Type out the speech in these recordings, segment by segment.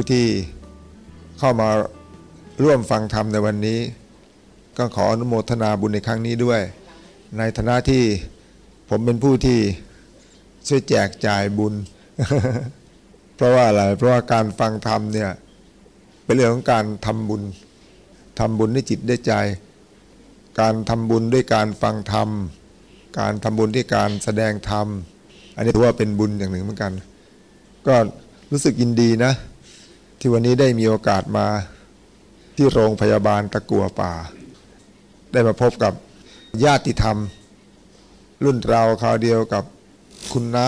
ผู้ที่เข้ามาร่วมฟังธรรมในวันนี้ ก็ขออนุโมทนาบุญในครั้งนี้ด้วย ในฐานะที่ผมเป็นผู้ที่ช่วยแจกจ่ายบุญ เพราะว่าอะไรเพราะว่าการฟังธรรมเนี่ยเป็นเรื่องของการทำบุญทำบุญด้วยจิตด้วยใจ การทำบุญด้วยการฟังธรรม การทำบุญด้วยการแสดงธรรม อันนี้ถือว่าเป็นบุญอย่างหนึ่งเหมือนกัน ก็รู้สึกยินดีนะ ที่วันนี้ได้มีโอกาสมาที่โรงพยาบาลตะกัวป่า ได้มาพบกับญาติธรรม รุ่นเราคราวเดียวกับคุณน้า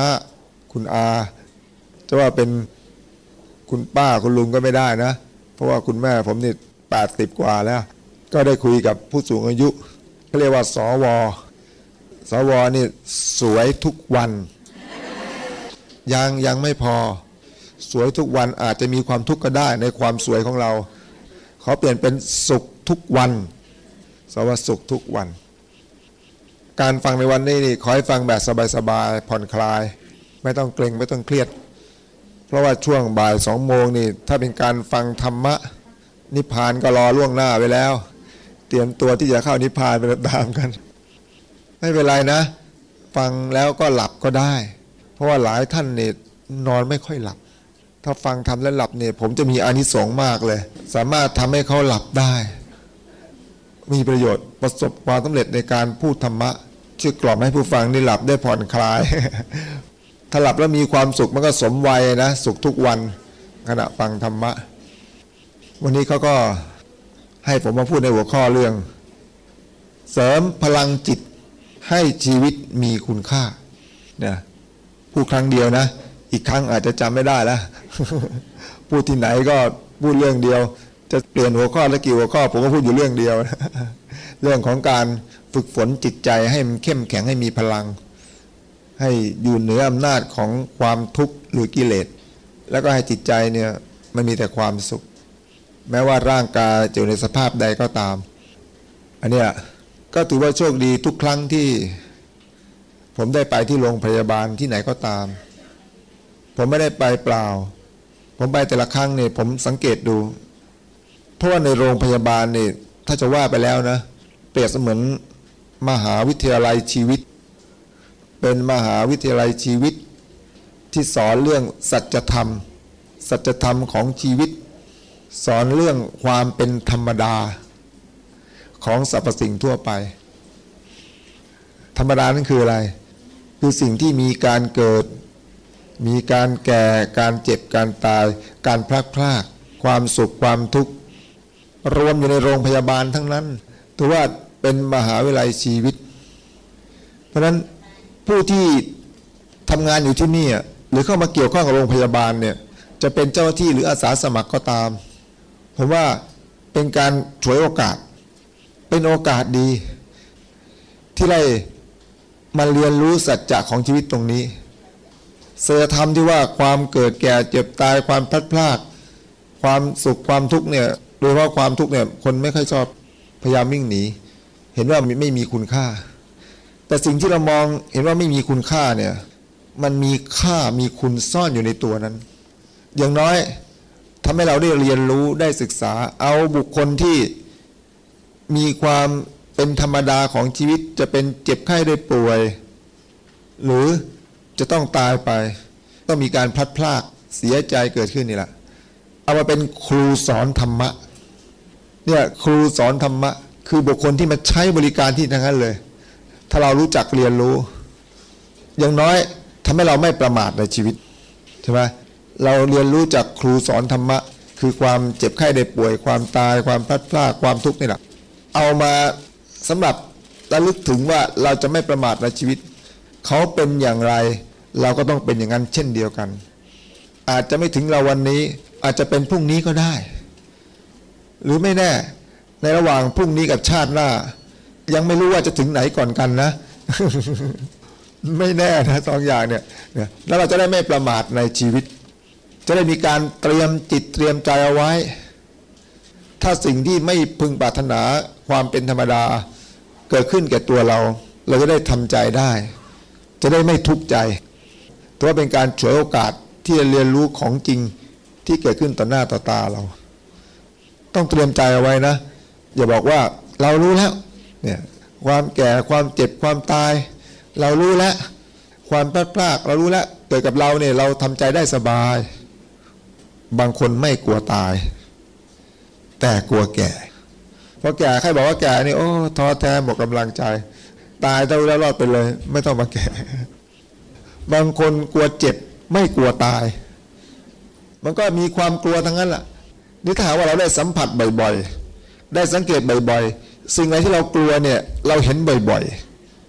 คุณอาจะว่าเป็นคุณป้าคุณลุงก็ไม่ได้นะ เพราะว่าคุณแม่ผมนี่แปดสิบกว่าแล้ว ก็ได้คุยกับผู้สูงอายุเขาเรียกว่าสวสวนี่สวยทุกวัน ยังยังไม่พอ สวยทุกวันอาจจะมีความทุกข์ก็ได้ในความสวยของเรา ขอเปลี่ยนเป็นสุขทุกวันสวัสดิ์สุขทุกวัน การฟังในวันนี้นี่ขอให้ฟังแบบสบายๆผ่อนคลาย ไม่ต้องเกรงไม่ต้องเครียด เพราะว่าช่วงบ่ายสองโมงนี่ถ้าเป็นการฟังธรรมะ นิพพานก็รอล่วงหน้าไว้แล้ว เตรียมตัวที่จะเข้านิพพานไปตามกัน ไม่เป็นไรนะ ฟังแล้วก็หลับก็ได้ เพราะว่าหลายท่านเนี่นอนไม่ค่อยหลับ ถ้าฟังทำแล้วหลับเนี่ย ผมจะมีอานิสงส์มากเลย สามารถทำให้เขาหลับได้ มีประโยชน์ประสบความสำเร็จในการพูดธรรมะช่วยกล่อมให้ผู้ฟังได้หลับได้ผ่อนคลาย ถ้าหลับแล้วมีความสุขมันก็สมวัยนะ สุขทุกวันขณะฟังธรรมะ วันนี้เขาก็ให้ผมมาพูดในหัวข้อเรื่อง เสริมพลังจิตให้ชีวิตมีคุณค่าเนี่ยพูดครั้งเดียวนะ อีกครั้งอาจจะจำไม่ได้แล้วพูดที่ไหนก็พูดเรื่องเดียว จะเปลี่ยนหัวข้อแล้วกี่หัวข้อ ผมก็พูดอยู่เรื่องเดียว เรื่องของการฝึกฝนจิตใจให้มันเข้มแข็งให้มีพลัง ให้อยู่เหนืออำนาจของความทุกข์หรือกิเลส แล้วก็ให้จิตใจเนี่ยมันมีแต่ความสุข แม้ว่าร่างกายจะอยู่ในสภาพใดก็ตาม อันเนี้ยก็ถือว่าโชคดีทุกครั้งที่ ผมได้ไปที่โรงพยาบาลที่ไหนก็ตาม ผมไม่ได้ไปเปล่า ผมไปแต่ละครั้งเนี่ยผมสังเกตดู เพราะว่าในโรงพยาบาลเนี่ยถ้าจะว่าไปแล้วนะ เปรียบเสมือนมหาวิทยาลัยชีวิต เป็นมหาวิทยาลัยชีวิต ที่สอนเรื่องสัจธรรม สัจธรรมของชีวิต สอนเรื่องความเป็นธรรมดา ของสรรพสิ่งทั่วไป ธรรมดานั่นคืออะไร คือสิ่งที่มีการเกิด มีการแก่การเจ็บการตาย การพลักพรากความสุขความทุกข์ รวมอยู่ในโรงพยาบาลทั้งนั้นถือว่าเป็นมหาวิทยาลัยชีวิต เพราะฉะนั้นผู้ที่ทำงานอยู่ที่นี่หรือเข้ามาเกี่ยวข้องกับโรงพยาบาลเนี่ยจะเป็นเจ้าหน้าที่หรืออาสาสมัครก็ตาม ผมว่าเป็นการฉวยโอกาส เป็นโอกาสดี ที่ได้มาเรียนรู้สัจจะของชีวิตตรงนี้ เสือธรรมที่ว่าความเกิดแก่เจ็บตายความพลัดพราก ความสุขความทุกข์เนี่ยโดยเฉพาะความทุกข์เนี่ยคนไม่ค่อยชอบพยายามวิ่งหนี เห็นว่าไม่มีคุณค่า แต่สิ่งที่เรามองเห็นว่าไม่มีคุณค่าเนี่ยมันมีค่ามีคุณซ่อนอยู่ในตัวนั้น อย่างน้อยทำให้เราได้เรียนรู้ได้ศึกษา เอาบุคคลที่มีความเป็นธรรมดาของชีวิตจะเป็นเจ็บไข้ได้ป่วย หรือ จะต้องตายไป ต้องมีการพลัดพรากเสียใจเกิดขึ้นนี่แหละเอามาเป็นครูสอนธรรมะเนี่ยครูสอนธรรมะ คือบุคคลที่มาใช้บริการที่ทั้งนั้นเลย ถ้าเรารู้จักเรียนรู้ อย่างน้อยทำให้เราไม่ประมาทในชีวิตใช่ไหมเราเรียนรู้จากครูสอนธรรมะ คือความเจ็บไข้ได้ป่วย ความตายความพลัดพรากความทุกข์นี่แหละเอามาสำหรับระลึกถึงว่าเราจะไม่ประมาทในชีวิต เขาเป็นอย่างไร เราก็ต้องเป็นอย่างนั้นเช่นเดียวกัน อาจจะไม่ถึงเราวันนี้อาจจะเป็นพรุ่งนี้ก็ได้ หรือไม่แน่ ในระหว่างพรุ่งนี้กับชาติหน้า ยังไม่รู้ว่าจะถึงไหนก่อนกันนะ ไม่แน่นะสองอย่างเนี่ยแล้วเราจะได้ไม่ประมาทในชีวิต จะได้มีการเตรียมจิตเตรียมใจเอาไว้ ถ้าสิ่งที่ไม่พึงปรารถนาความเป็นธรรมดา เกิดขึ้นแก่ตัวเรา เราจะได้ทำใจได้ จะได้ไม่ทุกข์ใจ ถือว่าเป็นการฉวยโอกาสที่จะเรียนรู้ของจริงที่เกิดขึ้นต่อหน้าต่อตาเรา ต้องเตรียมใจเอาไว้นะ อย่าบอกว่าเรารู้แล้วเนี่ยความแก่ความเจ็บความตาย เรารู้แล้วความพลาดพลาดเรารู้แล้วเกิดกับเราเนี่ยเราทำใจได้สบาย บางคนไม่กลัวตาย แต่กลัวแก่พอแก่ใครบอกว่าแก่นี่โอ้ท้อแท้หมดกำลังใจ ตายต้องแล้วรอดไปเลย ไม่ต้องมาแก่ บางคนกลัวเจ็บไม่กลัวตาย มันก็มีความกลัวทั้งนั้นแหละนี่ถ้าหากว่าเราได้สัมผัสบ่อยๆ ได้สังเกตบ่อยๆ สิ่งไหนที่เรากลัวเนี่ยเราเห็นบ่อย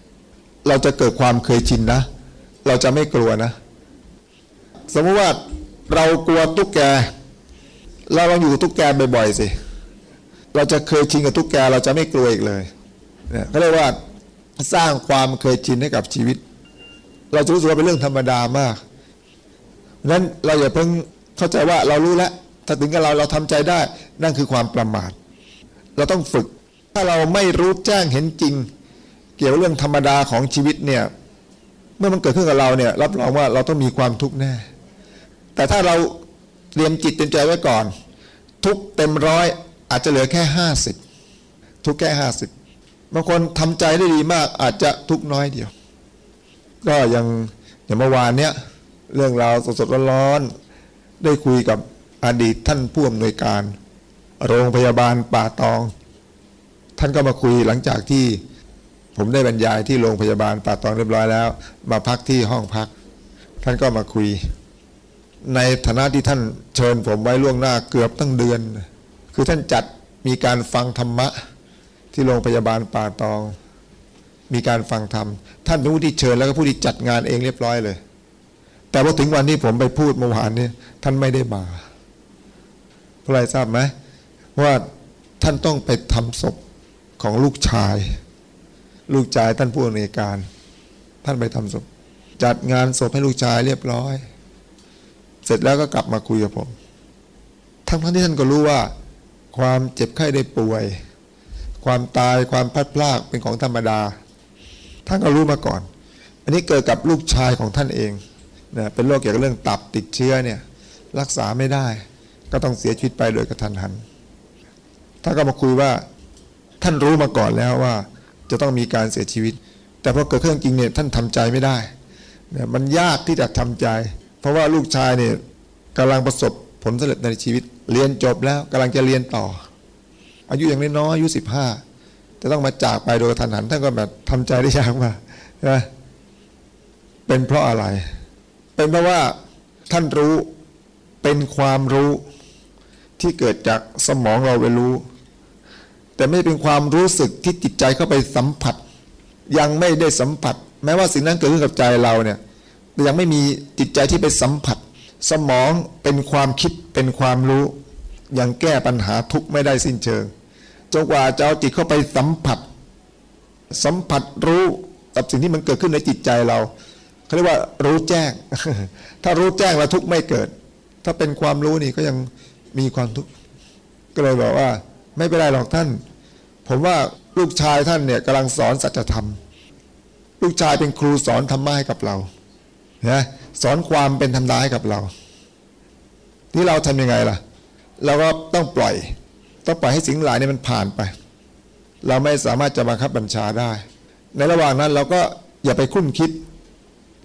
ๆ เราจะเกิดความเคยชินนะ เราจะไม่กลัวนะ สมมติว่าเรากลัวตุ๊กแก เราลองอยู่กับตุ๊กแกบ่อยๆสิ เราจะเคยชินกับตุ๊กแกเราจะไม่กลัวอีกเลยเนี่ยเขาเรียกว่าสร้างความเคยชินให้กับชีวิต เราจะรู้สึกว่าเป็นเรื่องธรรมดามากนั้นเราอย่าเพิ่งเข้าใจว่าเรารู้แล้วถ้าถึงกับเราเราทำใจได้ นั่นคือความประมาท เราต้องฝึก ถ้าเราไม่รู้แจ้งเห็นจริง เกี่ยวเรื่องธรรมดาของชีวิตเนี่ยเมื่อมันเกิดขึ้นกับเราเนี่ยรับรองว่าเราต้องมีความทุกข์แน่ แต่ถ้าเราเตรียมจิตเตรียมใจไว้ก่อน ทุกเต็มร้อยอาจจะเหลือแค่ห้าสิบทุกแค่ห้าสิบบางคนทำใจได้ดีมากอาจจะทุกน้อยเดียว ก็ยังอย่างเมื่อวานเนี้ยเรื่องราวสดๆร้อนๆได้คุยกับอดีตท่านผู้อำนวยการ โรงพยาบาลป่าตอง ท่านก็มาคุยหลังจากที่ผมได้บรรยายที่โรงพยาบาลป่าตองเรียบร้อยแล้ว มาพักที่ห้องพัก ท่านก็มาคุย ในฐานะที่ท่านเชิญผมไว้ล่วงหน้าเกือบตั้งเดือน คือท่านจัดมีการฟังธรรมะที่โรงพยาบาลป่าตอง มีการฟังธรรมท่านเป็นผู้ที่เชิญแล้วก็ผู้ที่จัดงานเองเรียบร้อยเลย แต่พอถึงวันที่ผมไปพูดเมื่อวานนี้ท่านไม่ได้มาเพราะอะไรทราบไหมว่าท่านต้องไปทำศพของลูกชาย ลูกชายท่านผู้อำนวยการ ท่านไปทำศพ จัดงานศพให้ลูกชายเรียบร้อย เสร็จแล้วก็กลับมาคุยกับผม ทั้งทั้งที่ท่านก็รู้ว่า ความเจ็บไข้ได้ป่วย ความตายความพลัดพรากเป็นของธรรมดา ท่านก็รู้มาก่อน อันนี้เกิดกับลูกชายของท่านเองนะเป็นโรคเกี่ยวกับเรื่องตับติดเชื้อเนี่ยรักษาไม่ได้ ก็ต้องเสียชีวิตไปโดยกระทันหันท่านก็มาคุยว่าท่านรู้มาก่อนแล้วว่า จะต้องมีการเสียชีวิต แต่พอเกิดขึ้นจริงเนี่ยท่านทำใจไม่ได้เนี่ยมันยากที่จะทำใจ เพราะว่าลูกชายเนี่ยกำลังประสบผลสำเร็จในชีวิต เรียนจบแล้วกำลังจะเรียนต่อ อายุอย่างน้อยอายุสิบห้า จะต้องมาจากไปโดยทันหันท่านก็แบบทำใจได้ยากมากนะเป็นเพราะอะไร เป็นเพราะว่าท่านรู้เป็นความรู้ที่เกิดจากสมองเราไปรู้ แต่ไม่เป็นความรู้สึกที่จิตใจเข้าไปสัมผัส ยังไม่ได้สัมผัส แม้ว่าสิ่งนั้นเกิดขึ้นกับใจเราเนี่ยแต่ยังไม่มีจิตใจที่ไปสัมผัส สมองเป็นความคิดเป็นความรู้ ยังแก้ปัญหาทุกข์ไม่ได้สิ้นเชิง จนกว่าจะเอาจิตเข้าไปสัมผัส สัมผัสรู้กับสิ่งที่มันเกิดขึ้นในจิตใจเราเขาเรียกว่ารู้แจ้ง ถ้ารู้แจ้งแล้วทุกข์ไม่เกิด ถ้าเป็นความรู้นี่ก็ยังมีความทุกข์ก็เลยบอกว่า ไม่เป็นไรหรอกท่าน ผมว่าลูกชายท่านเนี่ยกำลังสอนสัจธรรม ลูกชายเป็นครูสอนธรรมะให้กับเรานะสอนความเป็นธรรมดาให้กับเรา ที่เราทำยังไงล่ะ เราก็ต้องปล่อย ต้องปล่อยให้สิ่งหลายนี่มันผ่านไป เราไม่สามารถจะบังคับบัญชาได้ ในระหว่างนั้นเราก็อย่าไปคุ้นคิด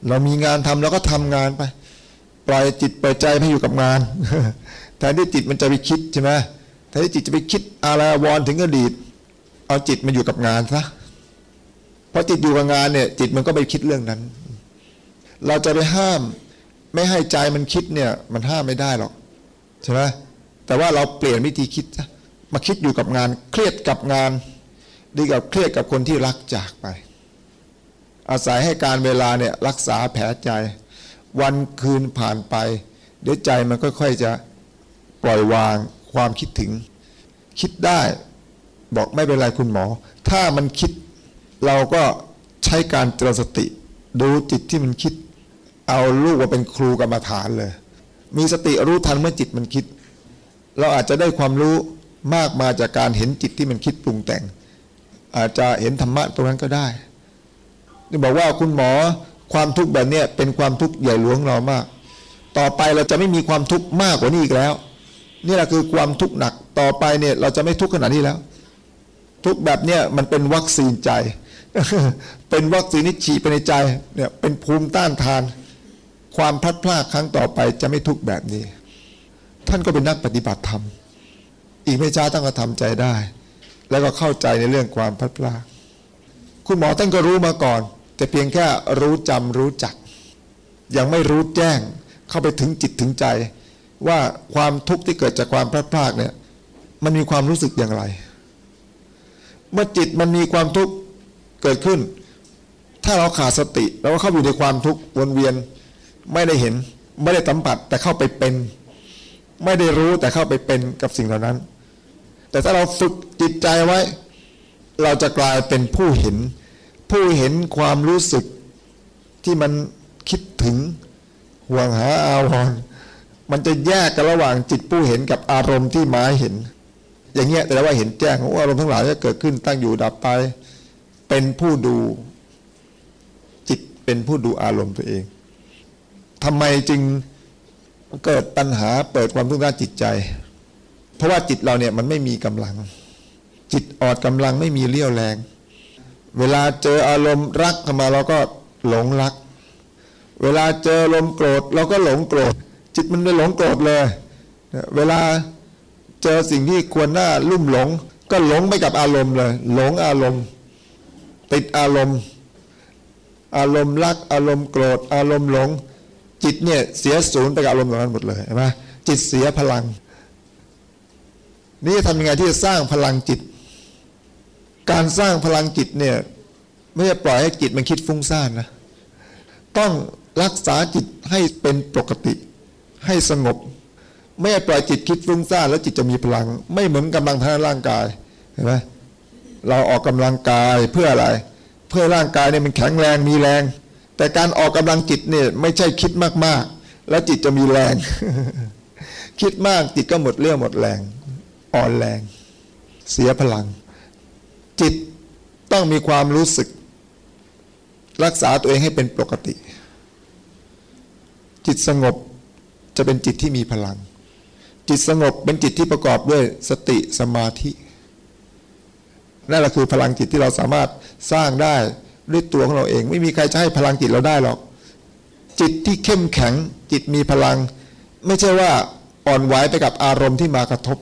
เรามีงานทำเราก็ทำงานไป ปล่อยจิตปล่อยใจให้อยู่กับงานแทนที่จิตมันจะไปคิดใช่ไหมแทนที่จิตจะไปคิดอะไรวอนถึงอดีต เอาจิตมาอยู่กับงานซะเพอจิตอยู่กับงานเนี่ย จิตมันก็ไปคิดเรื่องนั้น เราจะไปห้าม ไม่ให้ใจมันคิดเนี่ย มันห้ามไม่ได้หรอกใช่ไหมแต่ว่าเราเปลี่ยนวิธีคิดซะ มาคิดอยู่กับงาน เครียดกับงาน ดีกับเครียดกับคนที่รักจากไป อาศัยให้การเวลาเนี่ยรักษาแผลใจ วันคืนผ่านไป เดี๋ยวใจมันค่อยๆจะปล่อยวางความคิดถึง คิดได้บอกไม่เป็นไรคุณหมอ ถ้ามันคิดเราก็ใช้การเจริญสติ ดูจิตที่มันคิด เอาลูกว่าเป็นครูกรรมฐานเลย มีสติรู้ทันเมื่อจิตมันคิด เราอาจจะได้ความรู้ มากมาจากการเห็นจิตที่มันคิดปรุงแต่ง อาจจะเห็นธรรมะตรงนั้นก็ได้ที่บอกว่าคุณหมอความทุกข์แบบนี้เป็นความทุกข์ใหญ่หลวงเรามาก ต่อไปเราจะไม่มีความทุกข์มากกว่านี้อีกแล้ว นี่แหละคือความทุกข์หนักต่อไปเนี่ยเราจะไม่ทุกข์ขนาดนี้แล้ว ทุกแบบเนี้ยมันเป็นวัคซีนใจ เป็นวัคซีนที่ฉีดไปในใจเนี่ยเป็นภูมิต้านทาน ความพลัดพรากครั้งต่อไปจะไม่ทุกข์แบบนี้ ท่านก็เป็นนักปฏิบัติธรรม อีกไม่ช้าท่านก็ทำใจได้ แล้วก็เข้าใจในเรื่องความพลัดพรากคุณหมอท่านก็รู้มาก่อน แต่เพียงแค่รู้จำรู้จัก ยังไม่รู้แจ้งเข้าไปถึงจิตถึงใจ ว่าความทุกข์ที่เกิดจากความพลาดพลาดเนี่ยมันมีความรู้สึกอย่างไร เมื่อจิตมันมีความทุกข์เกิดขึ้น ถ้าเราขาดสติเราก็เข้าอยู่ในความทุกข์วนเวียนไม่ได้เห็นไม่ได้สัมผัสแต่เข้าไปเป็น ไม่ได้รู้แต่เข้าไปเป็นกับสิ่งเหล่านั้น แต่ถ้าเราฝึกจิตใจไว้ เราจะกลายเป็นผู้เห็น ผู้เห็นความรู้สึกที่มันคิดถึงห่วงหาอาวรณ์มันจะแยกกันระหว่างจิตผู้เห็นกับอารมณ์ที่หมายเห็น อย่างเงี้ยแต่ว่าเห็นแจ้งว่าอารมณ์ทั้งหลายจะเกิดขึ้นตั้งอยู่ดับไป เป็นผู้ดู จิตเป็นผู้ดูอารมณ์ตัวเองทำไมจึงเกิดปัญหาเปิดความทุกข์ด้านจิตใจ เพราะว่าจิตเราเนี่ยมันไม่มีกำลัง จิตอ่อนกำลังไม่มีเรี่ยวแรง เวลาเจออารมณ์รักเข้ามาเราก็หลงรัก เวลาเจออารมณ์โกรธเราก็หลงโกรธ จิตมันไม่หลงโกรธเลย เวลาเจอสิ่งที่ควรหน้าลุ่มหลง ก็หลงไปกับอารมณ์เลย หลงอารมณ์ ติดอารมณ์ อารมณ์รัก อารมณ์โกรธ อารมณ์หลง จิตเนี่ยเสียศูนย์ไปกับอารมณ์เหล่านั้นหมดเลยเห็นไหมจิตเสียพลัง นี่ทำยังไงที่จะสร้างพลังจิต การสร้างพลังจิตเนี่ยไม่ใช่ปล่อยให้จิตมันคิดฟุ้งซ่านนะต้องรักษาจิตให้เป็นปกติ ให้สงบ ไม่ให้ปล่อยจิตคิดฟุ้งซ่านแล้วจิตจะมีพลัง ไม่เหมือนกำลังทางร่างกายเห็นไหมเราออกกำลังกายเพื่ออะไร เพื่อร่างกายเนี่ยมันแข็งแรงมีแรง แต่การออกกำลังจิตเนี่ยไม่ใช่คิดมากๆ แล้วจิตจะมีแรง คิดมากจิตก็หมดเรี่ยวหมดแรง อ่อนแรง เสียพลัง จิตต้องมีความรู้สึก รักษาตัวเองให้เป็นปกติ จิตสงบจะเป็นจิตที่มีพลัง จิตสงบเป็นจิตที่ประกอบด้วยสติสมาธิ นั่นแหละคือพลังจิตที่เราสามารถสร้างได้ด้วยตัวของเราเอง ไม่มีใครจะให้พลังจิตเราได้หรอก จิตที่เข้มแข็ง จิตมีพลัง ไม่ใช่ว่าอ่อนไหวไปกับอารมณ์ที่มากระทบ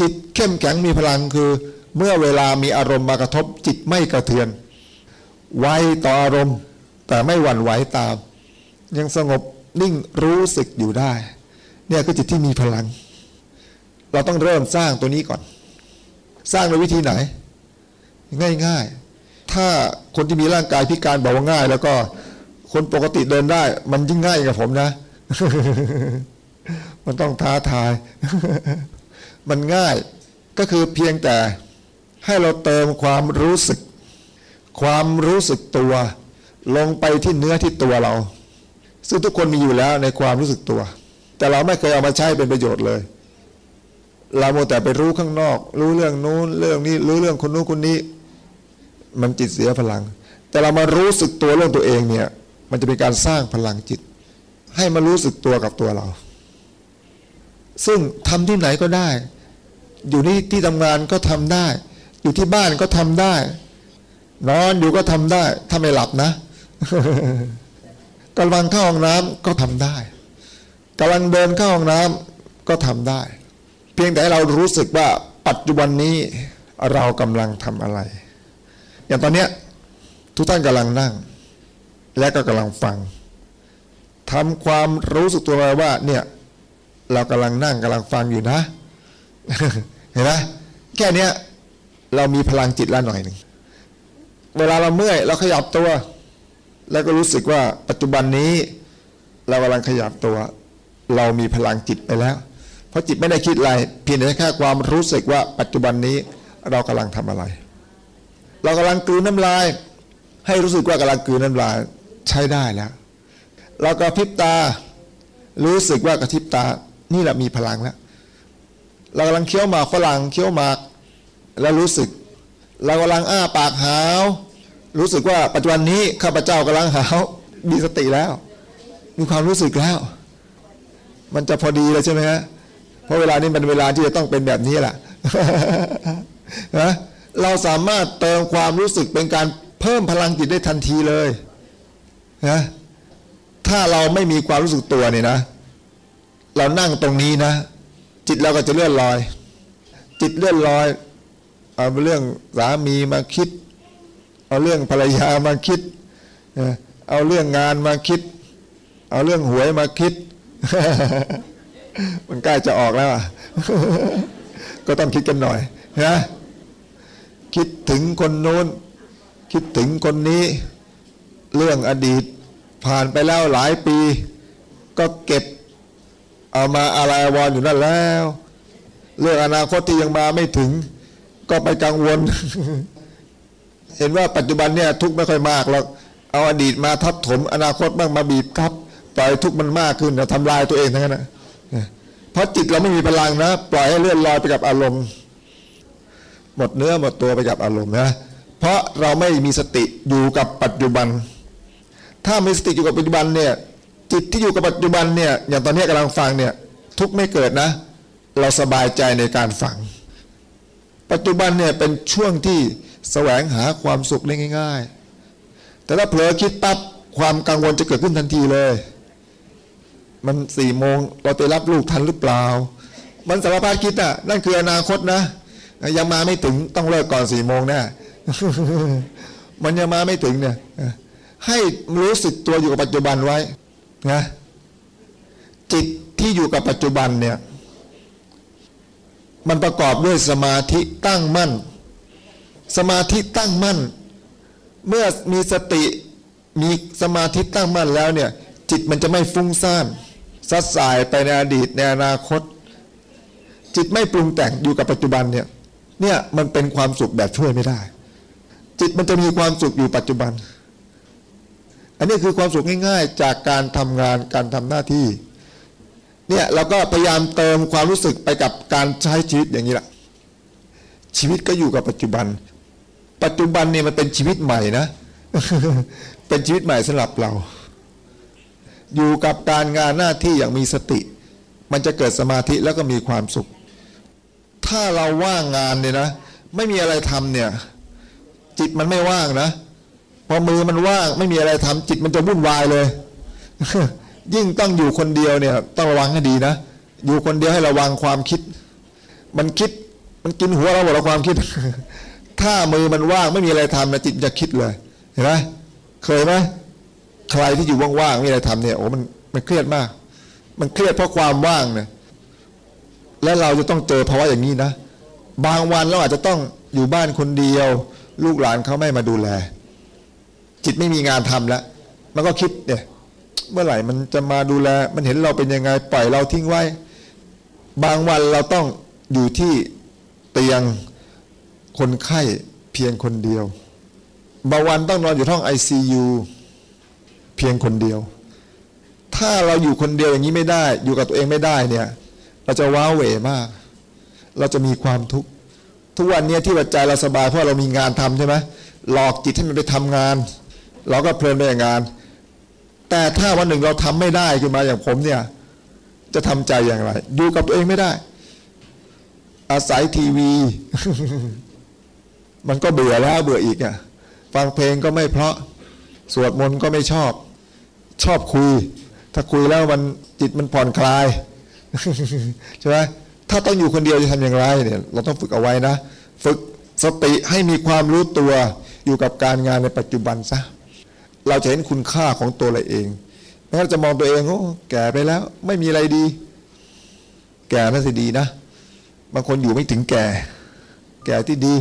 จิตเข้มแข็งมีพลังคือ เมื่อเวลามีอารมณ์มากระทบจิตไม่กระเทือน ไวต่ออารมณ์ แต่ไม่หวั่นไหวตาม ยังสงบนิ่งรู้สึกอยู่ได้ เนี่ยคือจิตที่มีพลัง เราต้องเริ่มสร้างตัวนี้ก่อน สร้างโดยวิธีไหน ง่ายๆ ถ้าคนที่มีร่างกายพิการบอกว่าง่าย แล้วก็คนปกติเดินได้ มันยิ่งง่ายกับผมนะ มันต้องท้าทาย มันง่ายก็คือเพียงแต่ให้เราเติมความรู้สึก ความรู้สึกตัว ลงไปที่เนื้อที่ตัวเรา ซึ่งทุกคนมีอยู่แล้วในความรู้สึกตัว แต่เราไม่เคยเอามาใช้เป็นประโยชน์เลย เราโมแต่ไปรู้ข้างนอก รู้เรื่องนู้นเรื่องนี้รู้เรื่องคนนู้นคนนี้ มันจิตเสียพลัง แต่เรามารู้สึกตัวเรื่องตัวเองเนี่ยมันจะเป็นการสร้างพลังจิต ให้มารู้สึกตัวกับตัวเรา ซึ่งทำที่ไหนก็ได้ อยู่ที่ที่ทำงานก็ทำได้ อยู่ที่บ้านก็ทำได้ นอนอยู่ก็ทำได้ ถ้าไม่หลับนะกำลังเข้าห้องน้ำก็ทำได้กำลังเดินเข้าห้องน้ำก็ทำได้ เพียงแต่เรารู้สึกว่าปัจจุบันนี้เรากำลังทำอะไร อย่างตอนเนี้ยทุกท่านกำลังนั่ง และก็กำลังฟังทำความรู้สึกตัวว่าเนี่ยเรากำลังนั่งกำลังฟังอยู่นะ เห็นไหมแค่เนี้ยเรามีพลังจิตละหน่อยหนึ่งเวลาเราเมื่อยเราขยับตัว แล้วก็รู้สึกว่าปัจจุบันนี้ เรากำลังขยับตัว เรามีพลังจิตไปแล้ว เพราะจิตไม่ได้คิดอะไร เพียงแต่แค่ความรู้สึกว่าปัจจุบันนี้เรากำลังทำอะไร เรากำลังกลืนน้ำลาย ให้รู้สึกว่ากำลังกลืนน้ำลายใช้ได้แล้ว เรากระพริบตา รู้สึกว่ากระพริบตานี่แหละมีพลังแล้ว เรากำลังเคี้ยวหมากฝรั่งเคี้ยวหมากแล้วรู้สึก เรากำลังอ้าปากหาว รู้สึกว่าปัจจุบันนี้ข้าพเจ้ากำลังหาวมีสติแล้ว มีความรู้สึกแล้ว มันจะพอดีเลยใช่ไหมฮะเพราะเวลานี้มันเวลาที่จะต้องเป็นแบบนี้แหละนะเราสามารถเติมความรู้สึกเป็นการเพิ่มพลังจิตได้ทันทีเลยนะถ้าเราไม่มีความรู้สึกตัวเนี่ยนะ เรานั่งตรงนี้นะ จิตเราก็จะเลื่อนลอย จิตเลื่อนลอย เอาเรื่องสามีมาคิด เอาเรื่องภรรยามาคิด เอาเรื่องงานมาคิด เอาเรื่องหวยมาคิด มันใกล้จะออกแล้วก็ต้องคิดกันหน่อยนะคิดถึงคนโน้น คิดถึงคนนี้ เรื่องอดีตผ่านไปแล้วหลายปี ก็เก็บ เอามาอะไรอาวรณ์อยู่นั่นแล้ว เรื่องอนาคตที่ยังมาไม่ถึง ก็ไปกังวล เห็นว่าปัจจุบันเนี่ยทุกข์ไม่ค่อยมากหรอกเอาอดีตมาทับถม อนาคตบ้างมาบีบทับปล่อยทุกข์มันมากขึ้นนะทำลายตัวเองทั้งนั้นนะเพราะจิตเราไม่มีพลังนะ ปล่อยให้เลื่อนลอยไปกับอารมณ์ หมดเนื้อหมดตัวไปกับอารมณ์นะเพราะเราไม่มีสติอยู่กับปัจจุบัน ถ้ามีสติอยู่กับปัจจุบันเนี่ย จิตที่อยู่กับปัจจุบันเนี่ยอย่างตอนนี้กำลังฟังเนี่ยทุกไม่เกิดนะ เราสบายใจในการฟัง ปัจจุบันเนี่ยเป็นช่วงที่แสวงหาความสุขได้ง่าย ๆ แต่ถ้าเผลอคิดปั๊บความกังวลจะเกิดขึ้นทันทีเลย มันสี่โมงเราจะรับลูกทันหรือเปล่า มันสารพัดคิดอะนั่นคืออนาคตนะยังมาไม่ถึงต้องเลิกก่อนสี่โมงแน่มันยังมาไม่ถึงเนี่ยให้รู้สึกตัวอยู่กับปัจจุบันไว้ นะจิตที่อยู่กับปัจจุบันเนี่ยมันประกอบด้วยสมาธิตั้งมั่น สมาธิตั้งมั่น เมื่อมีสติมีสมาธิตั้งมั่นแล้วเนี่ยจิตมันจะไม่ฟุ้งซ่านซัดสายไปในอดีตในอนาคต จิตไม่ปรุงแต่งอยู่กับปัจจุบันเนี่ยเนี่ยมันเป็นความสุขแบบช่วยไม่ได้ จิตมันจะมีความสุขอยู่ปัจจุบัน อันนี้คือความสุขง่ายๆ จากการทำงานการทำหน้าที่เนี่ยเราก็พยายามเติมความรู้สึกไปกับการใช้ชีวิตอย่างนี้แหละชีวิตก็อยู่กับปัจจุบัน ปัจจุบันเนี่ยมันเป็นชีวิตใหม่นะ เป็นชีวิตใหม่สำหรับเรา อยู่กับการงานหน้าที่อย่างมีสติ มันจะเกิดสมาธิแล้วก็มีความสุข ถ้าเราว่างงานเนี่ยนะ ไม่มีอะไรทำเนี่ย จิตมันไม่ว่างนะ พอมือมันว่างไม่มีอะไรทำจิตมันจะวุ่นวายเลย ยิ่งต้องอยู่คนเดียวเนี่ย ต้องระวังให้ดีนะ อยู่คนเดียวให้ระวังความคิด มันคิดมันกินหัวเราหมดแล้วความคิด ถ้ามือมันว่างไม่มีอะไรทำนะจิตจะคิดเลยเห็นไหมเคยไหมใครที่อยู่ว่างๆไม่มีอะไรทำเนี่ยโอ้มันมันเครียดมาก มันเครียดเพราะความว่างเนี่ยและเราจะต้องเจอภาวะอย่างนี้นะ บางวันเราอาจจะต้องอยู่บ้านคนเดียว ลูกหลานเขาไม่มาดูแล จิตไม่มีงานทำแล้วมันก็คิดเนี่ยเมื่อไหร่มันจะมาดูแล มันเห็นเราเป็นยังไงปล่อยเราทิ้งไว้ บางวันเราต้องอยู่ที่เตียงคนไข้เพียงคนเดียว บางวันต้องนอนอยู่ห้องไอซเพียงคนเดียว ถ้าเราอยู่คนเดียวอย่างนี้ไม่ได้ อยู่กับตัวเองไม่ได้เนี่ย เราจะว้าเหวมาก เราจะมีความทุกข์ทุกวันนี้ที่ว่าใจเราสบายเพราะเรามีงานทำใช่ไหมหลอกจิตให้มันไปทำงาน เราก็เพลินไปกับงาน แต่ถ้าวันหนึ่งเราทำไม่ได้ขึ้นมาอย่างผมเนี่ย จะทำใจอย่างไรอยู่กับตัวเองไม่ได้ อาศัยทีวี มันก็เบื่อแล้วเบื่ออีกอะฟังเพลงก็ไม่เพราะสวดมนต์ก็ไม่ชอบ ชอบคุย ถ้าคุยแล้วมันจิตมันผ่อนคลายใช่ไหมถ้าต้องอยู่คนเดียวจะทำอย่างไรเนี่ยเราต้องฝึกเอาไว้นะ ฝึกสติให้มีความรู้ตัวอยู่กับการงานในปัจจุบันซะ เราจะเห็นคุณค่าของตัวเราเองแม้เราจะมองตัวเองโอ้แก่ไปแล้ว ไม่มีอะไรดี แก่น่าจะดีนะ บางคนอยู่ไม่ถึงแก่ แก่ที่ดี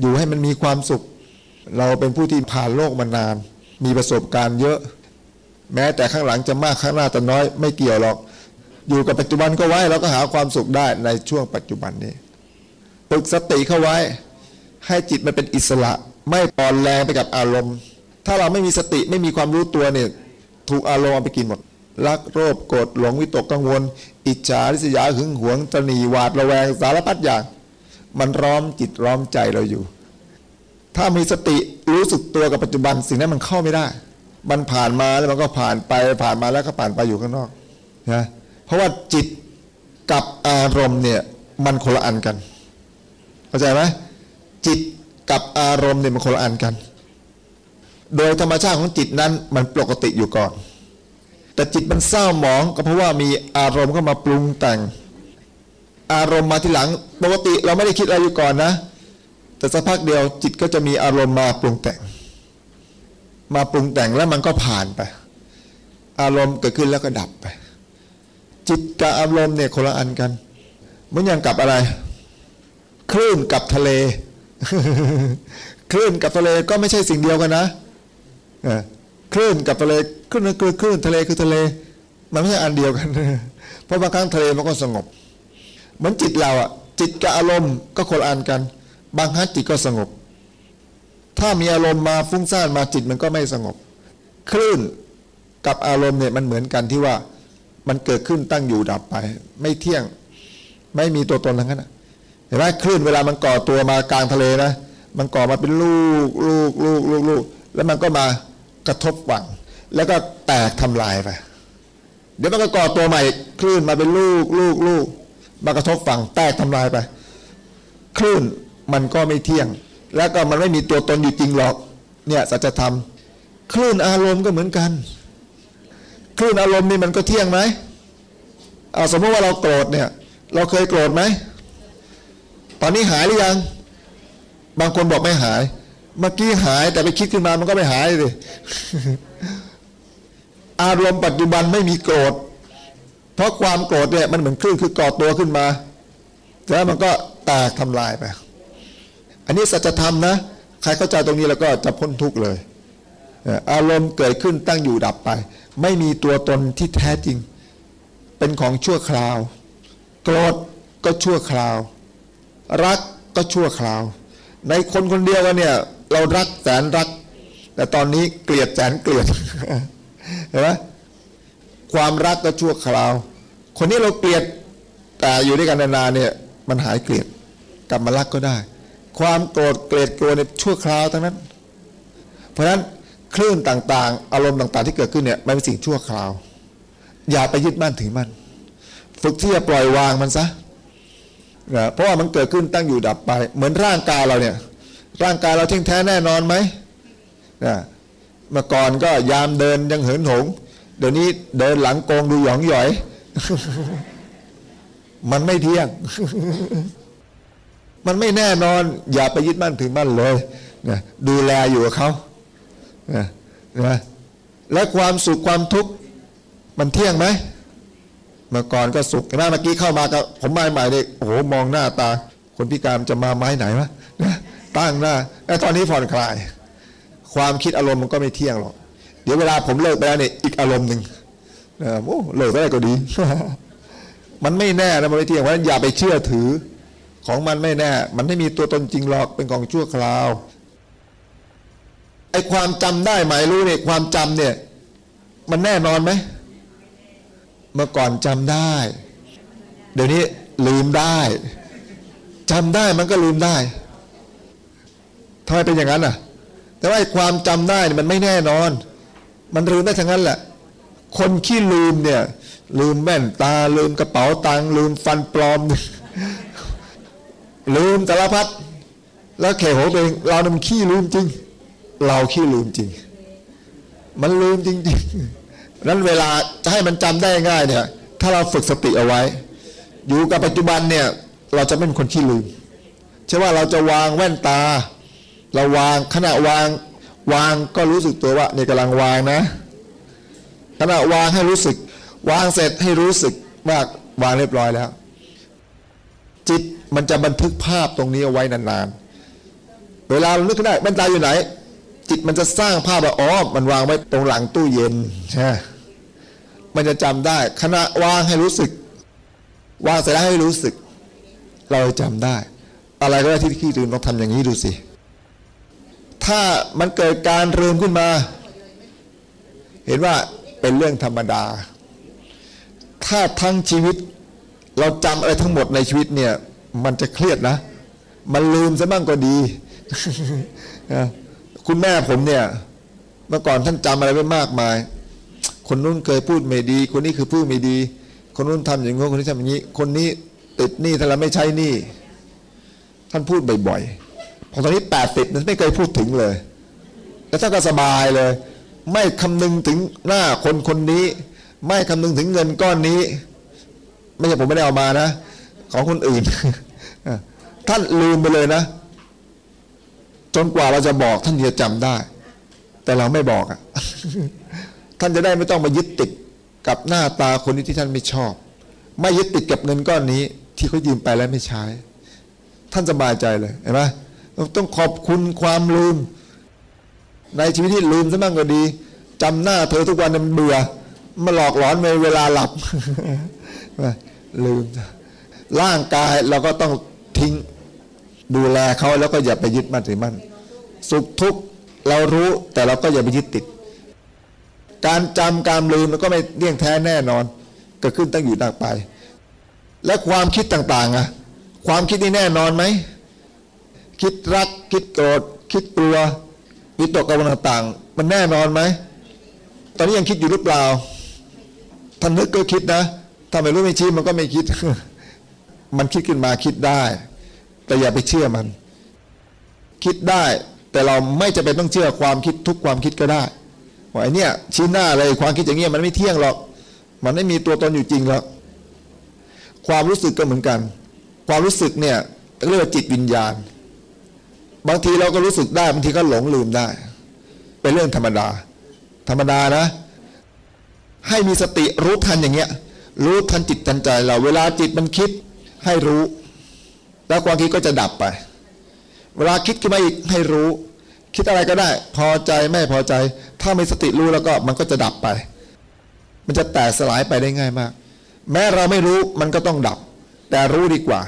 อยู่ให้มันมีความสุข เราเป็นผู้ที่ผ่านโลกมานาน มีประสบการณ์เยอะ แม้แต่ข้างหลังจะมากข้างหน้าจะน้อยไม่เกี่ยวหรอก อยู่กับปัจจุบันก็ไว้เราก็หาความสุขได้ในช่วงปัจจุบันนี้ฝึกสติเข้าไว้ ให้จิตมันเป็นอิสระ ไม่ปอนแรงไปกับอารมณ์ ถ้าเราไม่มีสติไม่มีความรู้ตัวเนี่ยถูกอารมณ์ไปกินหมด รักโรคโกรธหลงวิตกกังวล อิจฉาริษยาหึงหวงตระหนีหวาดระแวงสารพัดอย่าง มันร้อมจิตร้อมใจเราอยู่ ถ้ามีสติรู้สึกตัวกับปัจจุบันสิ่งนั้นมันเข้าไม่ได้ มันผ่านมาแล้วมันก็ผ่านไปผ่านมาแล้วก็ผ่านไปอยู่ข้างนอกนะเพราะว่าจิตกับอารมณ์เนี่ยมันคนละอันกัน เข้าใจไหมจิตกับอารมณ์เนี่ยมันคนละอันกัน โดยธรรมชาติของจิตนั้นมันปกติอยู่ก่อน แต่จิตมันเศร้าหมองก็เพราะว่ามีอารมณ์เข้ามาปรุงแต่ง อารมณ์มาทีหลังปกติเราไม่ได้คิดอะไรอยู่ก่อนนะ แต่สักพักเดียวจิตก็จะมีอารมณ์มาปรุงแต่ง มาปรุงแต่งแล้วมันก็ผ่านไป อารมณ์เกิดขึ้นแล้วก็ดับไป จิตกับอารมณ์เนี่ยคนละอันกันเหมือนอย่างกับอะไร คลื่นกับทะเลคลื่นกับทะเลก็ไม่ใช่สิ่งเดียวกันนะ คลื่นกับทะเลคลื่นคือคลื่นทะเลคือทะเล มันไม่ใช่อันเดียวกัน เพราะบางครั้งทะเลมันก็สงบ เหมือนจิตเราอะจิตกับอารมณ์ก็คนอันกัน บางครั้งจิตก็สงบ ถ้ามีอารมณ์มาฟุ้งซ่านมาจิตมันก็ไม่สงบ คลื่นกับอารมณ์เนี่ยมันเหมือนกันที่ว่ามันเกิดขึ้นตั้งอยู่ดับไป ไม่เที่ยงไม่มีตัวตนทั้งนั้นเห็นไหมคลื่นเวลามันก่อตัวมากลางทะเลนะ มันก่อมาเป็นลูกลูกลูกลูกลูก แล้วมันก็มากระทบฝั่ง แล้วก็แตกทำลายไป เดี๋ยวมันก็ก่อตัวใหม่คลื่นมาเป็นลูกลูกลูกมากระทบฝั่งแตกทำลายไปคลื่นมันก็ไม่เที่ยง แล้วก็มันไม่มีตัวตนอยู่จริงหรอกเนี่ยสัจธรรมคลื่นอารมณ์ก็เหมือนกันคลื่นอารมณ์นี่มันก็เที่ยงไหมเอาสมมติว่าเราโกรธเนี่ยเราเคยโกรธไหม ตอนนี้หายหรือยัง บางคนบอกไม่หาย เมื่อกี้หายแต่ไปคิดขึ้นมามันก็ไม่หายเลยอารมณ์ปัจจุบันไม่มีโกรธ เพราะความโกรธเนี่ยมันเหมือนคลื่นคือก่อตัวขึ้นมาแล้วมันก็แตกทำลายไป อันนี้สัจธรรมนะ ใครเข้าใจตรงนี้แล้วก็จะพ้นทุกข์เลย อารมณ์เกิดขึ้นตั้งอยู่ดับไป ไม่มีตัวตนที่แท้จริง เป็นของชั่วคราว โกรธก็ชั่วคราว รักก็ชั่วคราว ในคนคนเดียวกันเนี่ย เรารักแสนรัก แต่ตอนนี้เกลียดแสนเกลียดเห็นไหมความรักก็ชั่วคราว คนนี้เราเกลียดแต่อยู่ด้วยกันนานๆเนี่ยมันหายเกลียดกลับมารักก็ได้ ความโกรธเกลียดกลัวเนี่ยชั่วคราวทั้งนั้น เพราะฉะนั้นคลื่นต่างๆ อารมณ์ต่างๆ ที่เกิดขึ้นเนี่ยมันเป็นสิ่งชั่วคราว อย่าไปยึดมั่นถือมั่นฝึกที่จะปล่อยวางมันซะนะเพราะว่ามันเกิดขึ้นตั้งอยู่ดับไป เหมือนร่างกายเราเนี่ย ร่างกายเราที่ยงแท้แน่นอนไหมนะเมื่อก่อนก็ยามเดินยังเหินหง เดี๋ยวนี้เดินหลังโกงดูหยองหยอย มันไม่เที่ยง มันไม่แน่นอน อย่าไปยึดมั่นถือมั่นเลยนะดูแลอยู่กับเขานะนะและความสุขความทุกข์มันเที่ยงไหมเมื่อก่อนก็สุขนะเมื่อกี้เข้ามาก็ผมมาใหม่เนี่ยโอ้โหมองหน้าตา คนพิการจะมาไม้ไหนวะ ตั้งหน้าแต่ตอนนี้ผ่อนคลาย ความคิดอารมณ์มันก็ไม่เที่ยงหรอก เดี๋ยวเวลาผมเลิกไปแล้วเนี่ยอีกอารมณ์หนึ่งโอ้เลิกไปได้ก็ดี มันไม่แน่นะมันไม่เที่ยงเพราะฉะนั้นอย่าไปเชื่อถือ ของมันไม่แน่ มันไม่มีตัวตนจริงหรอกเป็นของชั่วคราวไอ้ความจำได้หมายรู้เนี่ยความจำเนี่ย มันแน่นอนไหมเมื่อก่อนจำได้ เดี๋ยวนี้ลืมได้จำได้มันก็ลืมได้ ทำไมเป็นอย่างนั้นอะ แต่ว่าความจำได้มันไม่แน่นอน มันลืมได้ทั้งนั้นแหละ คนขี้ลืมเนี่ย ลืมแม่นตาลืมกระเป๋าตังค์ลืมฟันปลอม ลืมสารพัดแล้วเขโหตัวเองเรานำขี้ลืมจริง เราขี้ลืมจริง มันลืมจริงๆนั้นเวลาจะให้มันจำได้ง่ายเนี่ย ถ้าเราฝึกสติเอาไว้ อยู่กับปัจจุบันเนี่ย เราจะไม่เป็นคนขี้ลืมใช่ว่าเราจะวางแว่นตา เราวางขณะวางวางก็รู้สึกตัวว่านี่กำลังวางนะ ขณะวางให้รู้สึก วางเสร็จให้รู้สึกว่าวางเรียบร้อยแล้ว จิตมันจะบันทึกภาพตรงนี้เอาไว้นานๆ เวลาเรานึกได้แว่นตาอยู่ไหน จิตมันจะสร้างภาพว่าอ๋อมันวางไว้ตรงหลังตู้เย็นใช่มันจะจำได้ ขณะวางให้รู้สึก วางเสร็จแล้วให้รู้สึก เราจำได้ อะไรก็ได้ที่ขี้ลืมต้องทำอย่างนี้ดูสิ ถ้ามันเกิดการลืมขึ้นมา เห็นว่าเป็นเรื่องธรรมดา ถ้าทั้งชีวิตเราจำอะไรทั้งหมดในชีวิตเนี่ย มันจะเครียดนะ มันลืมซะบ้างก็ดี คุณแม่ผมเนี่ย เมื่อก่อนท่านจำอะไรไว้มากมาย คนนู้นเคยพูดไม่ดี คนนี้คือพูดไม่ดี คนนู้นทำอย่างงี้คนนี้ทำอย่างนี้ คนนี้ติดหนี้ถ้าเราไม่ใช้หนี้ท่านพูดบ่อยๆ พอตอนนี้แปดติดนั้นไม่เคยพูดถึงเลยแล้วท่านก็สบายเลย ไม่คำนึงถึงหน้าคนคนนี้ ไม่คำนึงถึงเงินก้อนนี้ ไม่ใช่ผมไม่ได้เอามานะ ของคนอื่น ท่านลืมไปเลยนะ จนกว่าเราจะบอกท่านจะจำได้ แต่เราไม่บอกอะ่ะ ท่านจะได้ไม่ต้องมายึดติดกับหน้าตาคนนี้ที่ท่านไม่ชอบ ไม่ยึดติดกับเงินก้อนนี้ ที่เขายืมไปแล้วไม่ใช้ ท่านสบายใจเลยเห็นไหม ต้องขอบคุณความลืม ในชีวิตที่ลืมซะบ้างก็ดีจำหน้าเธอทุกวันมันเบื่อมาหลอกหลอนในเวลาหลับลืมร่างกายเราก็ต้องทิ้งดูแลเขาแล้วก็อย่าไปยึดมั่นถือมั่นสุขทุกข์เรารู้แต่เราก็อย่าไปยึดติด การจำการลืมมันก็ไม่เลี่ยงแท้แน่นอนเกิดขึ้นตั้งอยู่ตั้งไป และความคิดต่างๆอะความคิดนี่แน่นอนไหม คิดรัก คิดโกรธคิดกลัววิตกกังวลต่างๆ มันแน่นอนไหม ตอนนี้ยังคิดอยู่หรือเปล่าท่านนึกก็คิดนะถ้าไม่รู้ไม่ชี้มันก็ไม่คิด มันคิดขึ้นมาคิดได้ แต่อย่าไปเชื่อมัน คิดได้ แต่เราไม่จะเป็นต้องเชื่อความคิดทุกความคิดก็ได้ว่าไอเนี่ยชี้หน้าเลยความคิดอย่างเงี้ยมันไม่เที่ยงหรอก มันไม่มีตัวตนอยู่จริงหรอกความรู้สึกก็เหมือนกัน ความรู้สึกเนี่ยเรียกว่าจิตวิญญาณ บางทีเราก็รู้สึกได้บางทีก็หลงลืมได้ เป็นเรื่องธรรมดา ธรรมดานะ ให้มีสติรู้ทันอย่างเงี้ย รู้ทันจิตทันใจเรา เวลาจิตมันคิดให้รู้ แล้วความคิดก็จะดับไป เวลาคิดขึ้นมาอีกให้รู้ คิดอะไรก็ได้ พอใจไม่พอใจ ถ้ามีสติรู้แล้วก็มันก็จะดับไป มันจะแตกสลายไปได้ง่ายมาก แม้เราไม่รู้มันก็ต้องดับ แต่รู้ดีกว่า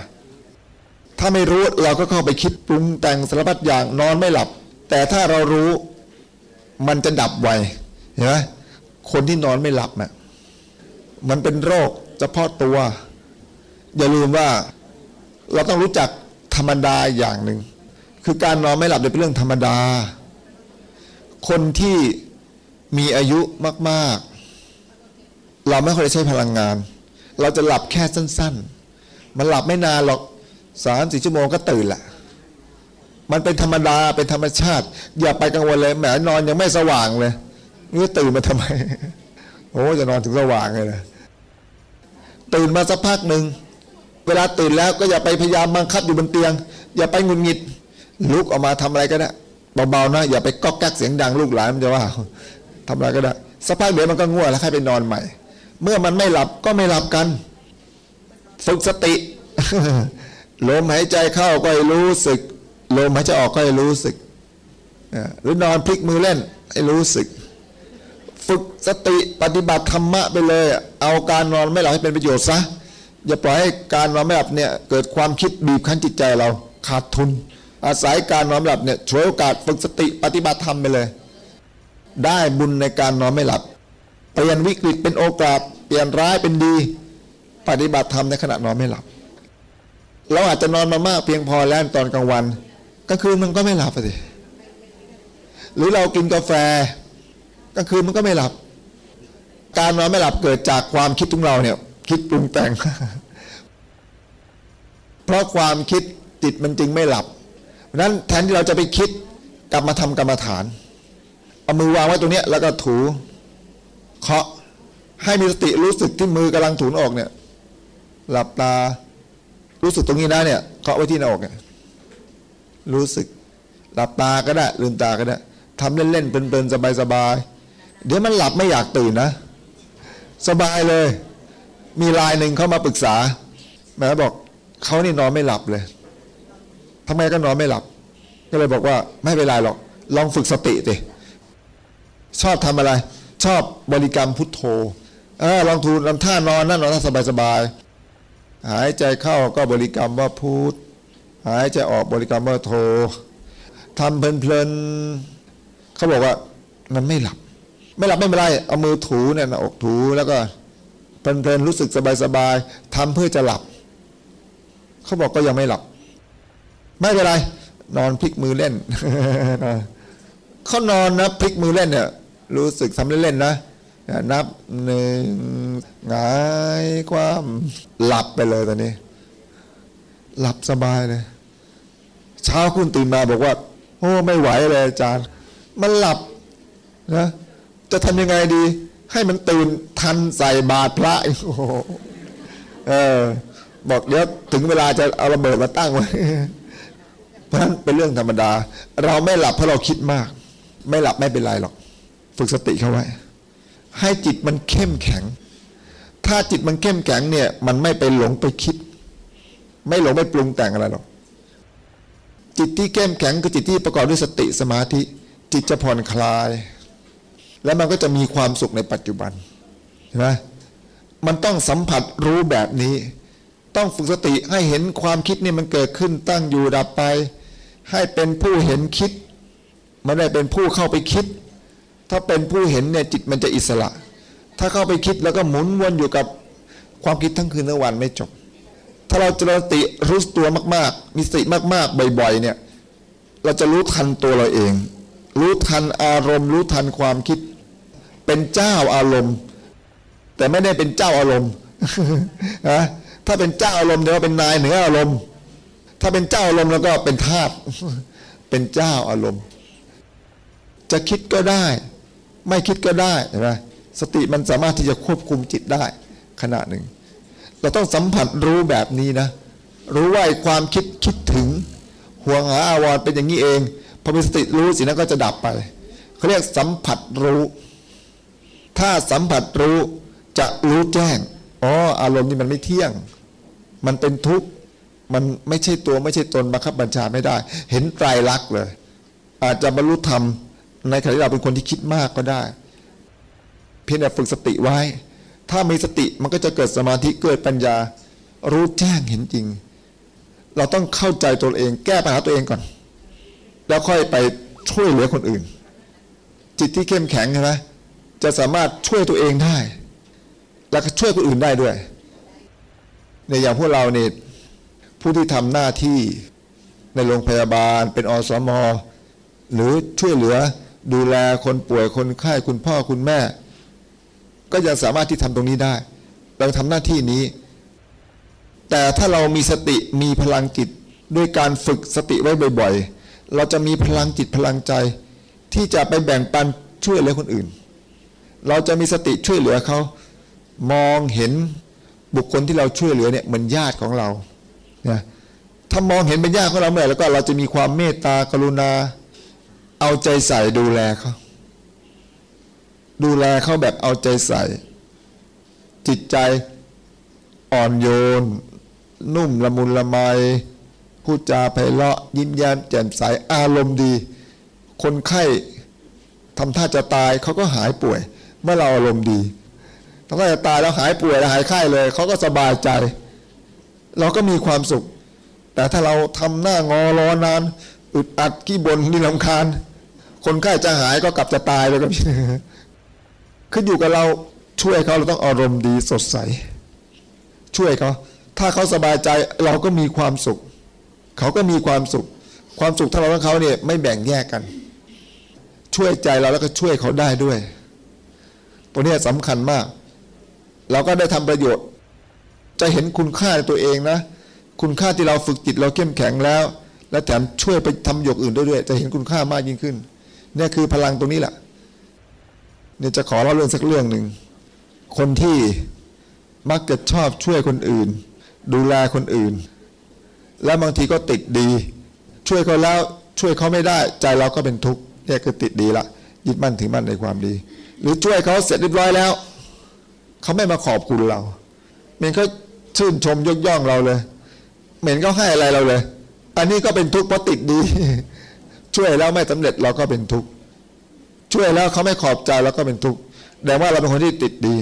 ถ้าไม่รู้เราก็เข้าไปคิดปรุงแต่งสารพัดอย่างนอนไม่หลับ แต่ถ้าเรารู้มันจะดับไวเห็นไหมคนที่นอนไม่หลับเนะ่ะมันเป็นโรคเฉพาะตัว อย่าลืมว่าเราต้องรู้จักธรรมดาอย่างหนึ่ง คือการนอนไม่หลับเป็นเรื่องธรรมดา คนที่มีอายุมาก ๆ เราไม่ค่อยได้ใช้พลังงาน เราจะหลับแค่สั้น ๆ มันหลับไม่นานหรอก สามสี่ชั่วโมงก็ตื่นละมันเป็นธรรมดาเป็นธรรมชาติ อย่าไปกังวลเลยแหมนอนยังไม่สว่างเลยนี่ตื่นมาทำไมโอ้จะนอนถึงสว่างเลยนะตื่นมาสักพักหนึ่งเวลาตื่นแล้วก็อย่าไปพยายามบังคับอยู่บนเตียง อย่าไปงุนงิด ลุกออกมาทำอะไรก็ได้เบาๆนะ อย่าไปก๊อกแก๊กเสียงดังลูกหลานมันจะว่าทำอะไรก็ได้สักพักเดี๋ยวมันก็ง่วงแล้วให้ไปนอนใหม่ เมื่อมันไม่หลับก็ไม่หลับกันฝึกสติ ลมหายใจเข้าก็ให้รู้สึก ลมหายใจออกก็ให้รู้สึก หรือนอนพลิกมือเล่นให้รู้สึก ฝึกสติปฏิบัติธรรมะไปเลย เอาการนอนไม่หลับให้เป็นประโยชน์ซะ อย่าปล่อยให้การนอนไม่หลับเนี่ยเกิดความคิดบีบคั้นจิตใจเราขาดทุน อาศัยการนอนหลับเนี่ยช่วยโอกาสฝึกสติปฏิบัติธรรมไปเลย ได้บุญในการนอนไม่หลับเปลี่ยนวิกฤตเป็นโอกาส เปลี่ยนร้ายเป็นดี ปฏิบัติธรรมในขณะนอนไม่หลับ เราอาจจะนอนมามากเพียงพอแล้วตอนกลางวันกลางคืนมันก็ไม่หลับสิหรือเรากินกาแฟกลางคืนมันก็ไม่หลับ การนอนไม่หลับเกิดจากความคิดของเราเนี่ย คิดปรุงแต่ง เพราะความคิดจิตมันจึงไม่หลับนั้นแทนที่เราจะไปคิดกลับมาทำกรรมฐาน เอามือวางไว้ตรงนี้แล้วก็ถูเคาะให้มีสติรู้สึกที่มือกำลังถูนออกเนี่ย หลับตา รู้สึกตรงนี้นะเนี่ยเคาะไว้ที่หน้าอกเนี่ยรู้สึกหลับตาก็ได้ลืมตาก็ได้ทำเล่นๆเพลินๆสบายๆเดี๋ยวมันหลับไม่อยากตื่นนะ สบายเลย มีรายหนึ่งเข้ามาปรึกษาแม่บอกเขานี่นอนไม่หลับเลยทำไมก็นอนไม่หลับ ก็เลยบอกว่าไม่เป็นไรหรอก ลองฝึกสติสิชอบทำอะไร ชอบบริกรรมพุทโธเออลองทูลลำท่านอนนั่นนอนสบายสบาย หายใจเข้าก็บริกรรมว่าพุทหายใจออกบริกรรมว่าโธทำเพลินๆเขาบอกว่ามันไม่หลับ ไม่หลับไม่เป็นไรเอามือถูเนี่ยนะอกถูแล้วก็เพลินๆรู้สึกสบายๆทำเพื่อจะหลับ เขาบอกก็ยังไม่หลับ ไม่เป็นไร นอนพลิกมือเล่นเขานอนนะพลิกมือเล่นเนี่ยรู้สึกทำเล่นๆนะ นับหนึ่งหงายความหลับไปเลยตอนนี้ หลับสบายเลย เช้าคุณตื่นมาบอกว่าโอ้ไม่ไหวเลยอาจารย์ มันหลับนะจะทำยังไงดี ให้มันตื่นทันใส่บาตรพระโอ้เออบอกเดี๋ยวถึงเวลาจะเอาระเบิดมาตั้งไว้เพราะฉะนั้นเป็นเรื่องธรรมดา เราไม่หลับเพราะเราคิดมาก ไม่หลับไม่เป็นไรหรอก ฝึกสติเข้าไว้ ให้จิตมันเข้มแข็ง ถ้าจิตมันเข้มแข็งเนี่ย มันไม่ไปหลงไปคิด ไม่หลงไม่ปรุงแต่งอะไรหรอก จิตที่เข้มแข็งคือจิตที่ประกอบด้วยสติสมาธิ จิตจะผ่อนคลาย แล้วมันก็จะมีความสุขในปัจจุบันเห็นไหมมันต้องสัมผัสรู้แบบนี้ ต้องฝึกสติให้เห็นความคิดนี่มันเกิดขึ้นตั้งอยู่ดับไป ให้เป็นผู้เห็นคิด ไม่ได้เป็นผู้เข้าไปคิด ถ้าเป็นผู้เห็นเนี่ยจิตมันจะอิสระ ถ้าเข้าไปคิดแล้วก็หมุนวนอยู่กับความคิดทั้งคืนทั้งวันไม่จบ ถ้าเราเจริญสติรู้ตัวมาก ๆ มีสติมาก ๆ บ่อย ๆ เนี่ย เราจะรู้ทันตัวเราเอง รู้ทันอารมณ์ รู้ทันความคิด เป็นเจ้าอารมณ์ แต่ไม่ได้เป็นเจ้าอารมณ์นะถ้าเป็นเจ้าอารมณ์เดี๋ยวเป็นนายเหนืออารมณ์ ถ้าเป็นเจ้าอารมณ์แล้วก็เป็นทาสเป็นเจ้าอารมณ์ จะคิดก็ได้ ไม่คิดก็ได้เห็นไหมสติมันสามารถที่จะควบคุมจิตได้ขณะหนึ่ง เราต้องสัมผัสรู้แบบนี้นะ รู้ว่าไอ้ความคิดคิดถึงห่วงหาอาวรณ์เป็นอย่างนี้เองพอมีสติรู้สินั้นก็จะดับไปเขาเรียกสัมผัสรู้ ถ้าสัมผัสรู้จะรู้แจ้งอ๋ออารมณ์นี่มันไม่เที่ยง มันเป็นทุกข์มันไม่ใช่ตัวไม่ใช่ตนบังคับบัญชาไม่ได้ เห็นไตรลักษณ์เลย อาจจะบรรลุธรรม ในขณะที่เราเป็นคนที่คิดมากก็ได้ เพียงแต่ฝึกสติไว้ ถ้ามีสติมันก็จะเกิดสมาธิเกิดปัญญา รู้แจ้งเห็นจริง เราต้องเข้าใจตัวเอง แก้ปัญหาตัวเองก่อน แล้วค่อยไปช่วยเหลือคนอื่น จิตที่เข้มแข็งใช่ไหมจะสามารถช่วยตัวเองได้ แล้วก็ช่วยคนอื่นได้ด้วยในอย่างพวกเราเนี่ยผู้ที่ทำหน้าที่ในโรงพยาบาลเป็นอสม หรือช่วยเหลือ ดูแลคนป่วยคนไข้คุณพ่อคุณแม่ ก็ยังสามารถที่ทำตรงนี้ได้ เราทำหน้าที่นี้ แต่ถ้าเรามีสติมีพลังจิตด้วยการฝึกสติไว้บ่อย ๆ เราจะมีพลังจิตพลังใจ ที่จะไปแบ่งปันช่วยเหลือคนอื่น เราจะมีสติช่วยเหลือเขามองเห็นบุคคลที่เราช่วยเหลือเนี่ยเหมือนญาติของเรานะถ้ามองเห็นเป็นญาติของเราเมื่อไหร่แล้วก็เราจะมีความเมตตากรุณา เอาใจใส่ดูแลเขาดูแลเขาแบบเอาใจใส่ จิตใจอ่อนโยน นุ่มละมุนละไมพูดจาไพเราะยิ้มแย้มแจ่มใสอารมณ์ดี คนไข้ทำท่าจะตายเขาก็หายป่วย เมื่อเราอารมณ์ดีทำท่าจะตายแล้วหายป่วยแล้วหายไข้เลยเขาก็สบายใจ เราก็มีความสุข แต่ถ้าเราทำหน้างอรอนาน อึดอัดขี้บนนี่ลำคาญ คนไข้จะหายก็กลับจะตายเลยครับขึ้นอยู่กับเราช่วยเขาเราต้องอารมณ์ดีสดใส ช่วยเขาถ้าเขาสบายใจเราก็มีความสุข เขาก็มีความสุข ความสุขถ้าเราและเขาเนี่ยไม่แบ่งแยกกัน ช่วยใจเราแล้วก็ช่วยเขาได้ด้วย ตัวนี้สำคัญมาก เราก็ได้ทำประโยชน์ จะเห็นคุณค่าในตัวเองนะ คุณค่าที่เราฝึกจิตเราเข้มแข็งแล้ว และแถมช่วยไปทำประโยชน์อื่นด้วยด้วยจะเห็นคุณค่ามากยิ่งขึ้น เนี่ยคือพลังตรงนี้แหละเนี่ยจะขอเล่าเรื่องสักเรื่องหนึ่ง คนที่มักจะชอบช่วยคนอื่น ดูแลคนอื่น แล้วบางทีก็ติดดี ช่วยเขาแล้วช่วยเขาไม่ได้ ใจเราก็เป็นทุกข์เนี่ยคือติดดีละยึดมั่นถือมั่นในความดี หรือช่วยเขาเสร็จเรียบร้อยแล้วเขาไม่มาขอบคุณเราเหม็นเขาชื่นชมยกย่องเราเลยเหม็นเขาให้อะไรเราเลย อันนี้ก็เป็นทุกข์เพราะติดดี ช่วยแล้วไม่สำเร็จเราก็เป็นทุกข์ช่วยแล้วเขาไม่ขอบใจเราก็เป็นทุกข์แต่ว่าเราเป็นคนที่ติดดี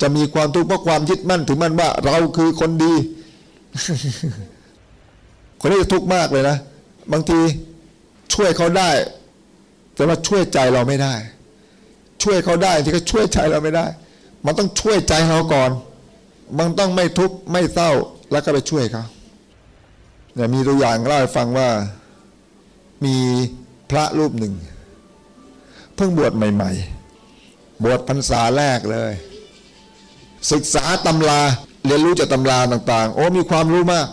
จะมีความทุกข์เพราะความยึดมั่นถือมั่นว่า เราคือคนดี คนนี้จะทุกข์มากเลยนะบางทีช่วยเขาได้ แต่ว่าช่วยใจเราไม่ได้ ช่วยเขาได้ที่ก็ช่วยใจเราไม่ได้ มันต้องช่วยใจเราก่อน มันต้องไม่ทุกข์ไม่เศร้าแล้วก็ไปช่วยเขาเนี่ยมีตัวอย่างเล่าให้ฟังว่า มีพระรูปหนึ่ง เพิ่งบวชใหม่ ๆ บวชพรรษาแรกเลย ศึกษาตำราเรียนรู้จากตำราต่าง ๆ โอ้มีความรู้มาก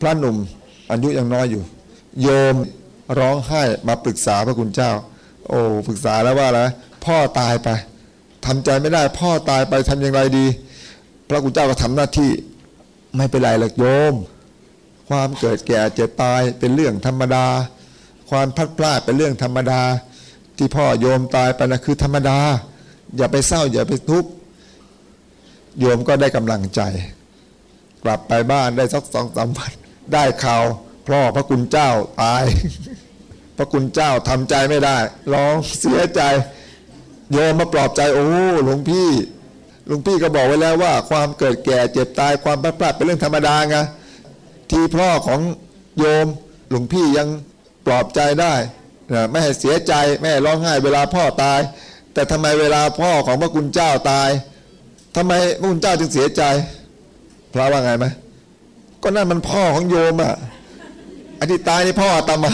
พระหนุ่มอายุยังน้อยอยู่ โยมร้องไห้มาปรึกษาพระคุณเจ้า โอ้ปรึกษาแล้วว่าอะไรพ่อตายไปทำใจไม่ได้พ่อตายไปทำอย่างไรดี พระคุณเจ้าก็ทำหน้าที่ไม่เป็นไรหรอกโยม ความเกิดแก่เจ็บตายเป็นเรื่องธรรมดา ความพลัดพรากเป็นเรื่องธรรมดา ที่พ่อโยมตายไปนะคือธรรมดา อย่าไปเศร้าอย่าไปทุกข์โยมก็ได้กำลังใจ กลับไปบ้านได้สักสองสามวันได้ข่าวพ่อพระคุณเจ้าตาย พระคุณเจ้าทำใจไม่ได้ร้องเสียใจ โยมมาปลอบใจโอ้หลวงพี่หลวงพี่ก็บอกไว้แล้วว่า ความเกิดแก่เจ็บตายความพลาดพลาดเป็นเรื่องธรรมดาไงที่พ่อของโยมหลวงพี่ยัง ปลอบใจได้นะไม่ให้เสียใจไม่ให้ร้องไห้เวลาพ่อตาย แต่ทำไมเวลาพ่อของพระคุณเจ้าตายทำไมพระคุณเจ้าจึงเสียใจ พระว่าไงไหมก็นั่นมันพ่อของโยมอะอธิตายนี่พ่ออามา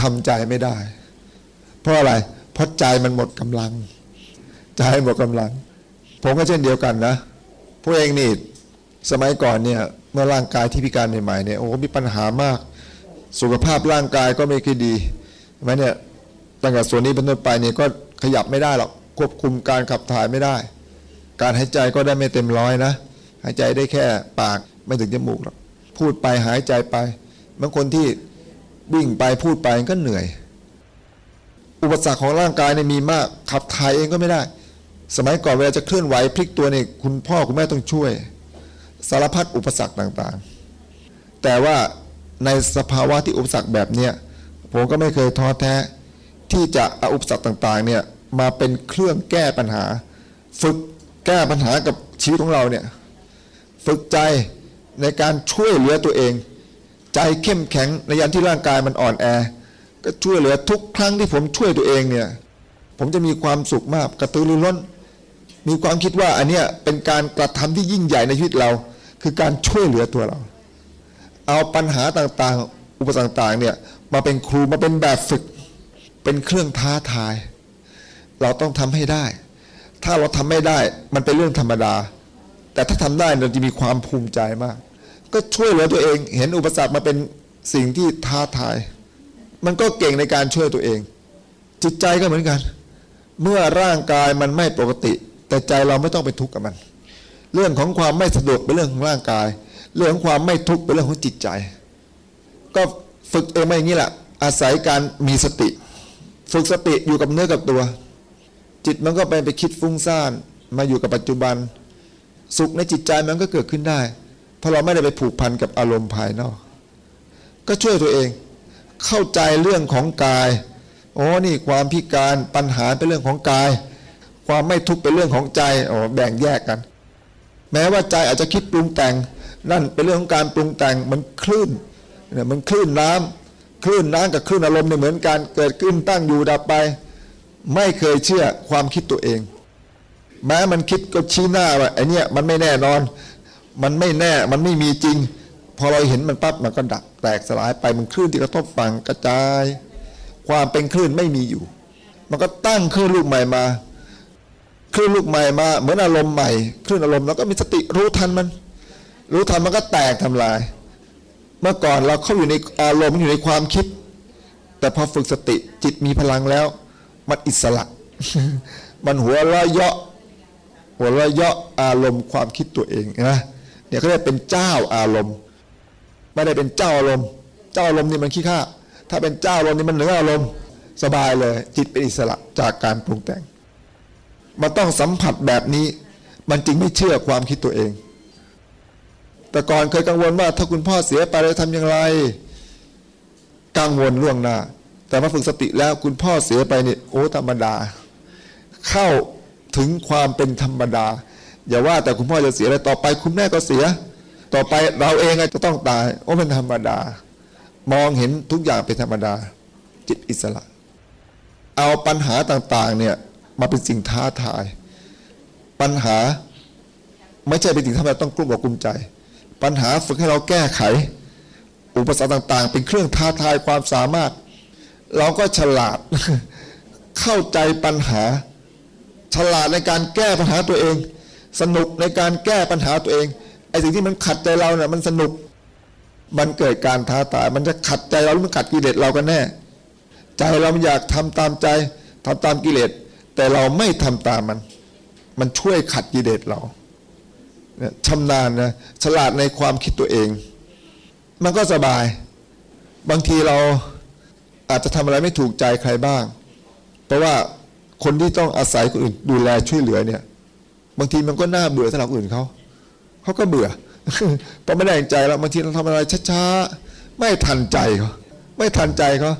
ทำใจไม่ได้ เพราะอะไรเพราะใจมันหมดกำลัง ใจหมดกำลัง ผมก็เช่นเดียวกันนะพวกเองนี่สมัยก่อนเนี่ยเมื่อร่างกายที่พิการใหม่ๆเนี่ยโอ้มีปัญหามาก สุขภาพร่างกายก็ไม่ค่อยดีใช่ไหมเนี่ยตั้งแต่ส่วนนี้เป็นต้นไปเนี่ยก็ขยับไม่ได้หรอกควบคุมการขับถ่ายไม่ได้ การหายใจก็ได้ไม่เต็มร้อยนะ หายใจได้แค่ปากไม่ถึงจมูกหรอกพูดไปหายใจไปบางคนที่วิ่งไปพูดไปก็เหนื่อย อุปสรรคของร่างกายเนี่ยมีมากขับถ่ายเองก็ไม่ได้ สมัยก่อนเวลาจะเคลื่อนไหวพลิกตัวเนี่ยคุณพ่อคุณแม่ต้องช่วย สารพัดอุปสรรคต่างๆ แต่ว่า ในสภาวะที่อุปสรรคแบบเนี้ยผมก็ไม่เคยท้อแท้ที่จะเอาอุปสรรคต่างๆเนี่ยมาเป็นเครื่องแก้ปัญหา ฝึกแก้ปัญหากับชีวิตของเราเนี่ยฝึกใจในการช่วยเหลือตัวเอง ใจเข้มแข็งในยามที่ร่างกายมันอ่อนแอ ก็ช่วยเหลือทุกครั้งที่ผมช่วยตัวเองเนี่ยผมจะมีความสุขมากกระตือรือร้น มีความคิดว่าอันเนี้ยเป็นการกระทำที่ยิ่งใหญ่ในชีวิตเรา คือการช่วยเหลือตัวเรา เอาปัญหาต่างๆ อุปสรรคต่างๆเนี่ยมาเป็นครูมาเป็นแบบฝึก เป็นเครื่องท้าทาย เราต้องทำให้ได้ ถ้าเราทำไม่ได้มันเป็นเรื่องธรรมดา แต่ถ้าทำได้เราจะมีความภูมิใจมาก ก็ช่วยเหลือตัวเองเห็นอุปสรรคมาเป็นสิ่งที่ท้าทาย มันก็เก่งในการช่วยตัวเอง จิตใจก็เหมือนกัน เมื่อร่างกายมันไม่ปกติ แต่ใจเราไม่ต้องไปทุกข์กับมัน เรื่องของความไม่สะดวกเป็นเรื่องของร่างกาย เรื่องของความไม่ทุกข์เป็นเรื่องของจิตใจ ก็ฝึกเองมาอย่างนี้แหละ อาศัยการมีสติ ฝึกสติอยู่กับเนื้อกับตัว จิตมันก็ไปไปคิดฟุ้งซ่านมาอยู่กับปัจจุบัน สุขในจิตใจมันก็เกิดขึ้นได้ เพราะเราไม่ได้ไปผูกพันกับอารมณ์ภายนอก ก็ช่วยตัวเองเข้าใจเรื่องของกายโอ้นี่ความพิการปัญหาเป็นเรื่องของกาย ความไม่ทุกข์เป็นเรื่องของใจโอ้แบ่งแยกกัน แม้ว่าใจอาจจะคิดปรุงแต่ง นั่นเป็นเรื่องของการปรุงแต่งมันคลื่นเนี่ยมันคลื่นน้ำคลื่นน้ำกับคลื่นอารมณ์เนี่ยเหมือนกันเกิดขึ้นตั้งอยู่ดับไป ไม่เคยเชื่อความคิดตัวเอง แม้มันคิดก็ชี้หน้าว่าไอเนี้ยมันไม่แน่นอน มันไม่แน่มันไม่มีจริง พอเราเห็นมันปั๊บมันก็ดับแตกสลายไปมันคลื่นที่กระทบฝั่งกระจาย ความเป็นคลื่นไม่มีอยู่ มันก็ตั้งคลื่นลูกใหม่มาคลื่นลูกใหม่มา เหมือนอารมณ์ใหม่คลื่นอารมณ์แล้วก็มีสติรู้ทันมัน รู้ทันมันก็แตกทำลาย เมื่อก่อนเราเข้าอยู่ในอารมณ์อยู่ในความคิด แต่พอฝึกสติจิตมีพลังแล้ว มันอิสระ มันหัวเราะเยาะหัวเราะเยาะอารมณ์ความคิดตัวเองนะเนี่ยเขาเรียกเป็นเจ้าอารมณ์ ไม่ได้เป็นเจ้าอารมณ์ เจ้าอารมณ์นี่มันขี้ข้าถ้าเป็นเจ้าอารมณ์นี่มันเหนืออารมณ์สบายเลย จิตเป็นอิสระจากการปรุงแต่ง มันต้องสัมผัสแบบนี้ มันจึงไม่เชื่อความคิดตัวเอง แต่ก่อนเคยกังวลว่าถ้าคุณพ่อเสียไปจะทำอย่างไร กังวลล่วงหน้า แต่มาฝึกสติแล้วคุณพ่อเสียไปนี่โอ้ธรรมดา เข้าถึงความเป็นธรรมดา อย่าว่าแต่คุณพ่อจะเสียเลยต่อไปคุณแม่ก็เสีย ต่อไปเราเองจะต้องตาย โอ้เป็นธรรมดา มองเห็นทุกอย่างเป็นธรรมดา จิตอิสระ เอาปัญหาต่างๆเนี่ยมาเป็นสิ่งท้าทาย ปัญหาไม่ใช่เป็นสิ่งที่เราต้องกลุ้มอกกลุ้มใจ ปัญหาฝึกให้เราแก้ไข อุปสรรคต่าง ๆ เป็นเครื่องท้าทายความสามารถ เราก็ฉลาด เข้าใจปัญหา ฉลาดในการแก้ปัญหาตัวเอง สนุกในการแก้ปัญหาตัวเองไอ้สิ่งที่มันขัดใจเราเนี่ยมันสนุก มันเกิดการท้าทาย มันจะขัดใจเราหรือมันขัดกิเลสเรากันแน่ ใจเรามันอยากทำตามใจทำตามกิเลส แต่เราไม่ทำตามมัน มันช่วยขัดกิเลสเรา ชำนาญนะฉลาดในความคิดตัวเอง มันก็สบาย บางทีเราอาจจะทำอะไรไม่ถูกใจใครบ้าง เพราะว่าคนที่ต้องอาศัยคนอื่นดูแลช่วยเหลือเนี่ย บางทีมันก็น่าเบื่อสำหรับคนอื่นเขาเขาก็เบื่อเพราะไม่ได้ใจแล้วบางทีเราทำอะไรช้าๆไม่ทันใจเขาไม่ทันใจเขา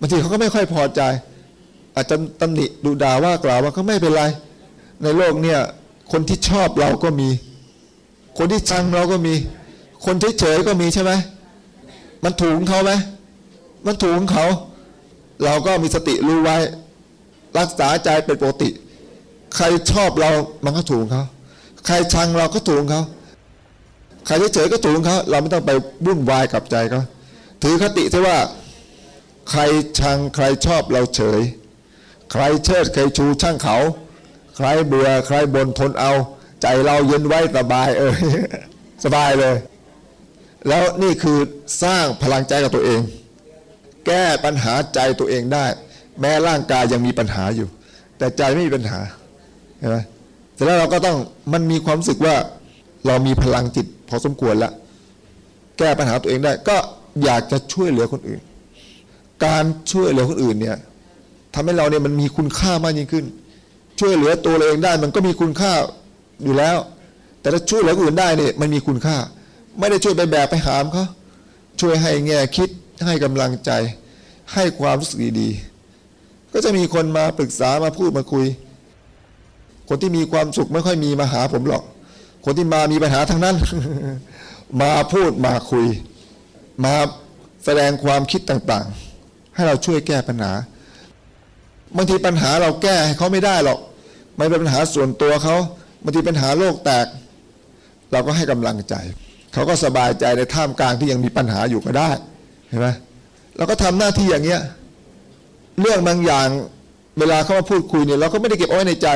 บางทีเขาก็ไม่ค่อยพอใจ อาจจะตำหนิดูด่าว่ากล่าวว่าก็ไม่เป็นไร ในโลกเนี่ย คนที่ชอบเราก็มี คนที่ชังเราก็มี คนเฉยๆก็มีใช่ไหมมันถูกของเขาไหมมันถูกของเขา เราก็มีสติรู้ไว้ รักษาใจเป็นปกติ ใครชอบเรามันก็ถูกเขา ใครชังเราก็ถูกเขาใครเฉยๆก็ถูกเขาเราไม่ต้องไปวุ่นวายกับใจเขาถือคติที่ว่า ใครชังใครชอบเราเฉย ใครเชิดใครชูช่างเขา ใครเบื่อใครบนทนเอา ใจเราเย็นไว้สบายเออสบายเลย แล้วนี่คือสร้างพลังใจกับตัวเอง แก้ปัญหาใจตัวเองได้ แม้ร่างกายยังมีปัญหาอยู่ แต่ใจไม่มีปัญหาเห็นไหมเสร็จแล้วเราก็ต้องมันมีความรู้สึกว่าเรามีพลังจิตพอสมควรแล้วแก้ปัญหาตัวเองได้ ก็อยากจะช่วยเหลือคนอื่น การช่วยเหลือคนอื่นเนี่ยทำให้เราเนี่ยมันมีคุณค่ามากยิ่งขึ้น ช่วยเหลือตัวเราเองได้มันก็มีคุณค่าอยู่แล้ว แต่ถ้าช่วยเหลือคนอื่นได้เนี่ยมันมีคุณค่า ไม่ได้ช่วยไปแบบไปหามเขาช่วยให้แง่คิดให้กำลังใจ ให้ความรู้สึกดีๆก็จะมีคนมาปรึกษามาพูดมาคุย คนที่มีความสุขไม่ค่อยมีมาหาผมหรอก คนที่มามีปัญหาทั้งนั้น มาพูดมาคุย มาแสดงความคิดต่างๆ ให้เราช่วยแก้ปัญหาบางทีปัญหาเราแก้ให้เขาไม่ได้หรอก ไม่เป็นปัญหาส่วนตัวเขาบางทีปัญหาโลกแตก เราก็ให้กำลังใจ เขาก็สบายใจในท่ามกลางที่ยังมีปัญหาอยู่ก็ได้เห็นไหมเราก็ทำหน้าที่อย่างเงี้ยเรื่องบางอย่างเวลาเขามาพูดคุยเนี่ยเราก็ไม่ได้เก็บเอาไว้ในใจ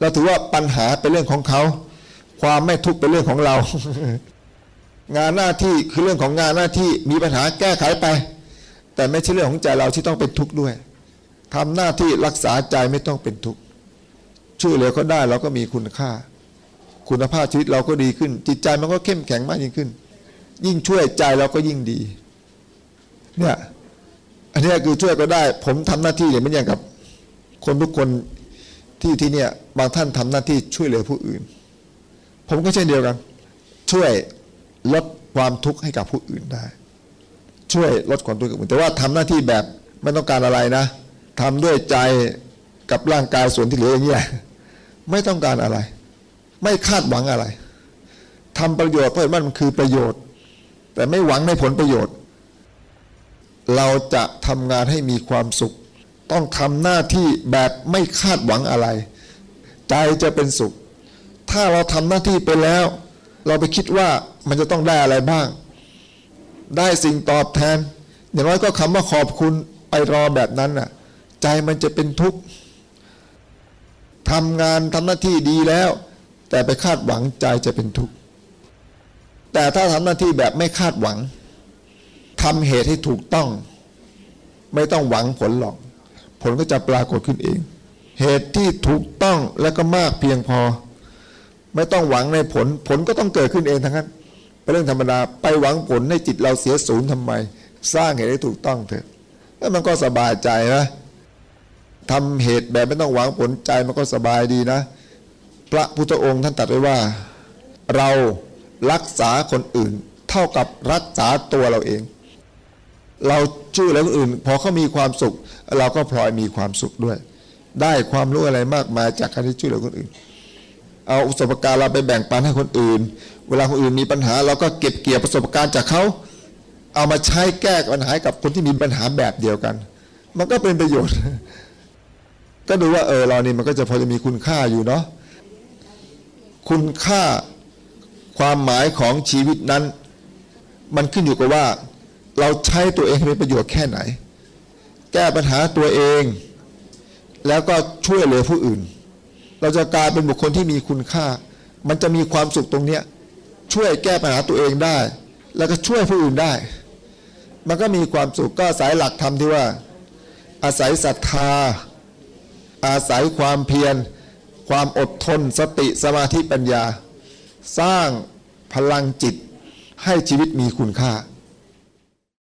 เราถือว่าปัญหาเป็นเรื่องของเขา ความไม่ทุกข์เป็นเรื่องของเรา งานหน้าที่คือเรื่องของงานหน้าที่มีปัญหาแก้ไขไป แต่ไม่ใช่เรื่องของใจเราที่ต้องเป็นทุกข์ด้วยทำหน้าที่รักษาใจไม่ต้องเป็นทุกข์ ช่วยเหลือเขาได้เราก็มีคุณค่า คุณภาพชีวิตเราก็ดีขึ้น จิตใจมันก็เข้มแข็งมากยิ่งขึ้น ยิ่งช่วยใจเราก็ยิ่งดี เนี่ยอันนี้คือช่วยก็ได้ ผมทำหน้าที่เนี่ยมันอย่างกับ คนทุกคนที่ที่เนี่ยบางท่านทำหน้าที่ช่วยเหลือผู้อื่น ผมก็เช่นเดียวกัน ช่วยลดความทุกข์ให้กับผู้อื่นได้ ช่วยลดความทุกข์กับผู้อื่นแต่ว่าทำหน้าที่แบบไม่ต้องการอะไรนะทำด้วยใจกับร่างกายส่วนที่เหลืออย่างนี้แหละ ไม่ต้องการอะไร ไม่คาดหวังอะไรทำประโยชน์เพราะมันคือประโยชน์ แต่ไม่หวังในผลประโยชน์ เราจะทำงานให้มีความสุข ต้องทำหน้าที่แบบไม่คาดหวังอะไร ใจจะเป็นสุข ถ้าเราทำหน้าที่ไปแล้ว เราไปคิดว่ามันจะต้องได้อะไรบ้าง ได้สิ่งตอบแทน อย่างน้อยก็คำว่าขอบคุณไปรอแบบนั้นน่ะ ใจมันจะเป็นทุกข์ ทำงานทำหน้าที่ดีแล้ว แต่ไปคาดหวังใจจะเป็นทุกข์แต่ถ้าทำหน้าที่แบบไม่คาดหวังทำเหตุให้ถูกต้อง ไม่ต้องหวังผลหรอก ผลก็จะปรากฏขึ้นเอง เหตุที่ถูกต้องและก็มากเพียงพอ ไม่ต้องหวังในผล ผลก็ต้องเกิดขึ้นเองทั้งนั้นเป็นเรื่องธรรมดาไปหวังผลให้จิตเราเสียศูนย์ทำไม สร้างเหตุให้ถูกต้องเถอะแล้วมันก็สบายใจนะ ทำเหตุแบบไม่ต้องหวังผลใจมันก็สบายดีนะ พระพุทธองค์ท่านตรัสไว้ว่า เรารักษาคนอื่น เท่ากับรักษาตัวเราเอง เราช่วยเหลือคนอื่น พอเขามีความสุข เราก็พลอยมีความสุขด้วย ได้ความรู้อะไรมากมายจากการที่ช่วยเหลือคนอื่น เอาประสบการณ์เราไปแบ่งปันให้คนอื่น เวลาคนอื่นมีปัญหา เราก็เก็บเกี่ยวประสบการณ์จากเขาเอามาใช้แก้ปัญหากับคนที่มีปัญหาแบบเดียวกัน มันก็เป็นประโยชน์ ก็ดูว่าเออเรานี่มันก็จะพอจะมีคุณค่าอยู่เนาะคุณค่าความหมายของชีวิตนั้น มันขึ้นอยู่กับว่า เราใช้ตัวเองให้เป็นประโยชน์แค่ไหน แก้ปัญหาตัวเอง แล้วก็ช่วยเหลือผู้อื่น เราจะกลายเป็นบุคคลที่มีคุณค่า มันจะมีความสุขตรงเนี้ยช่วยแก้ปัญหาตัวเองได้ แล้วก็ช่วยผู้อื่นได้ มันก็มีความสุขก็อาศัยหลักธรรมที่ว่า อาศัยศรัทธา อาศัยความเพียร ความอดทน สติสมาธิปัญญา สร้างพลังจิตให้ชีวิตมีคุณค่า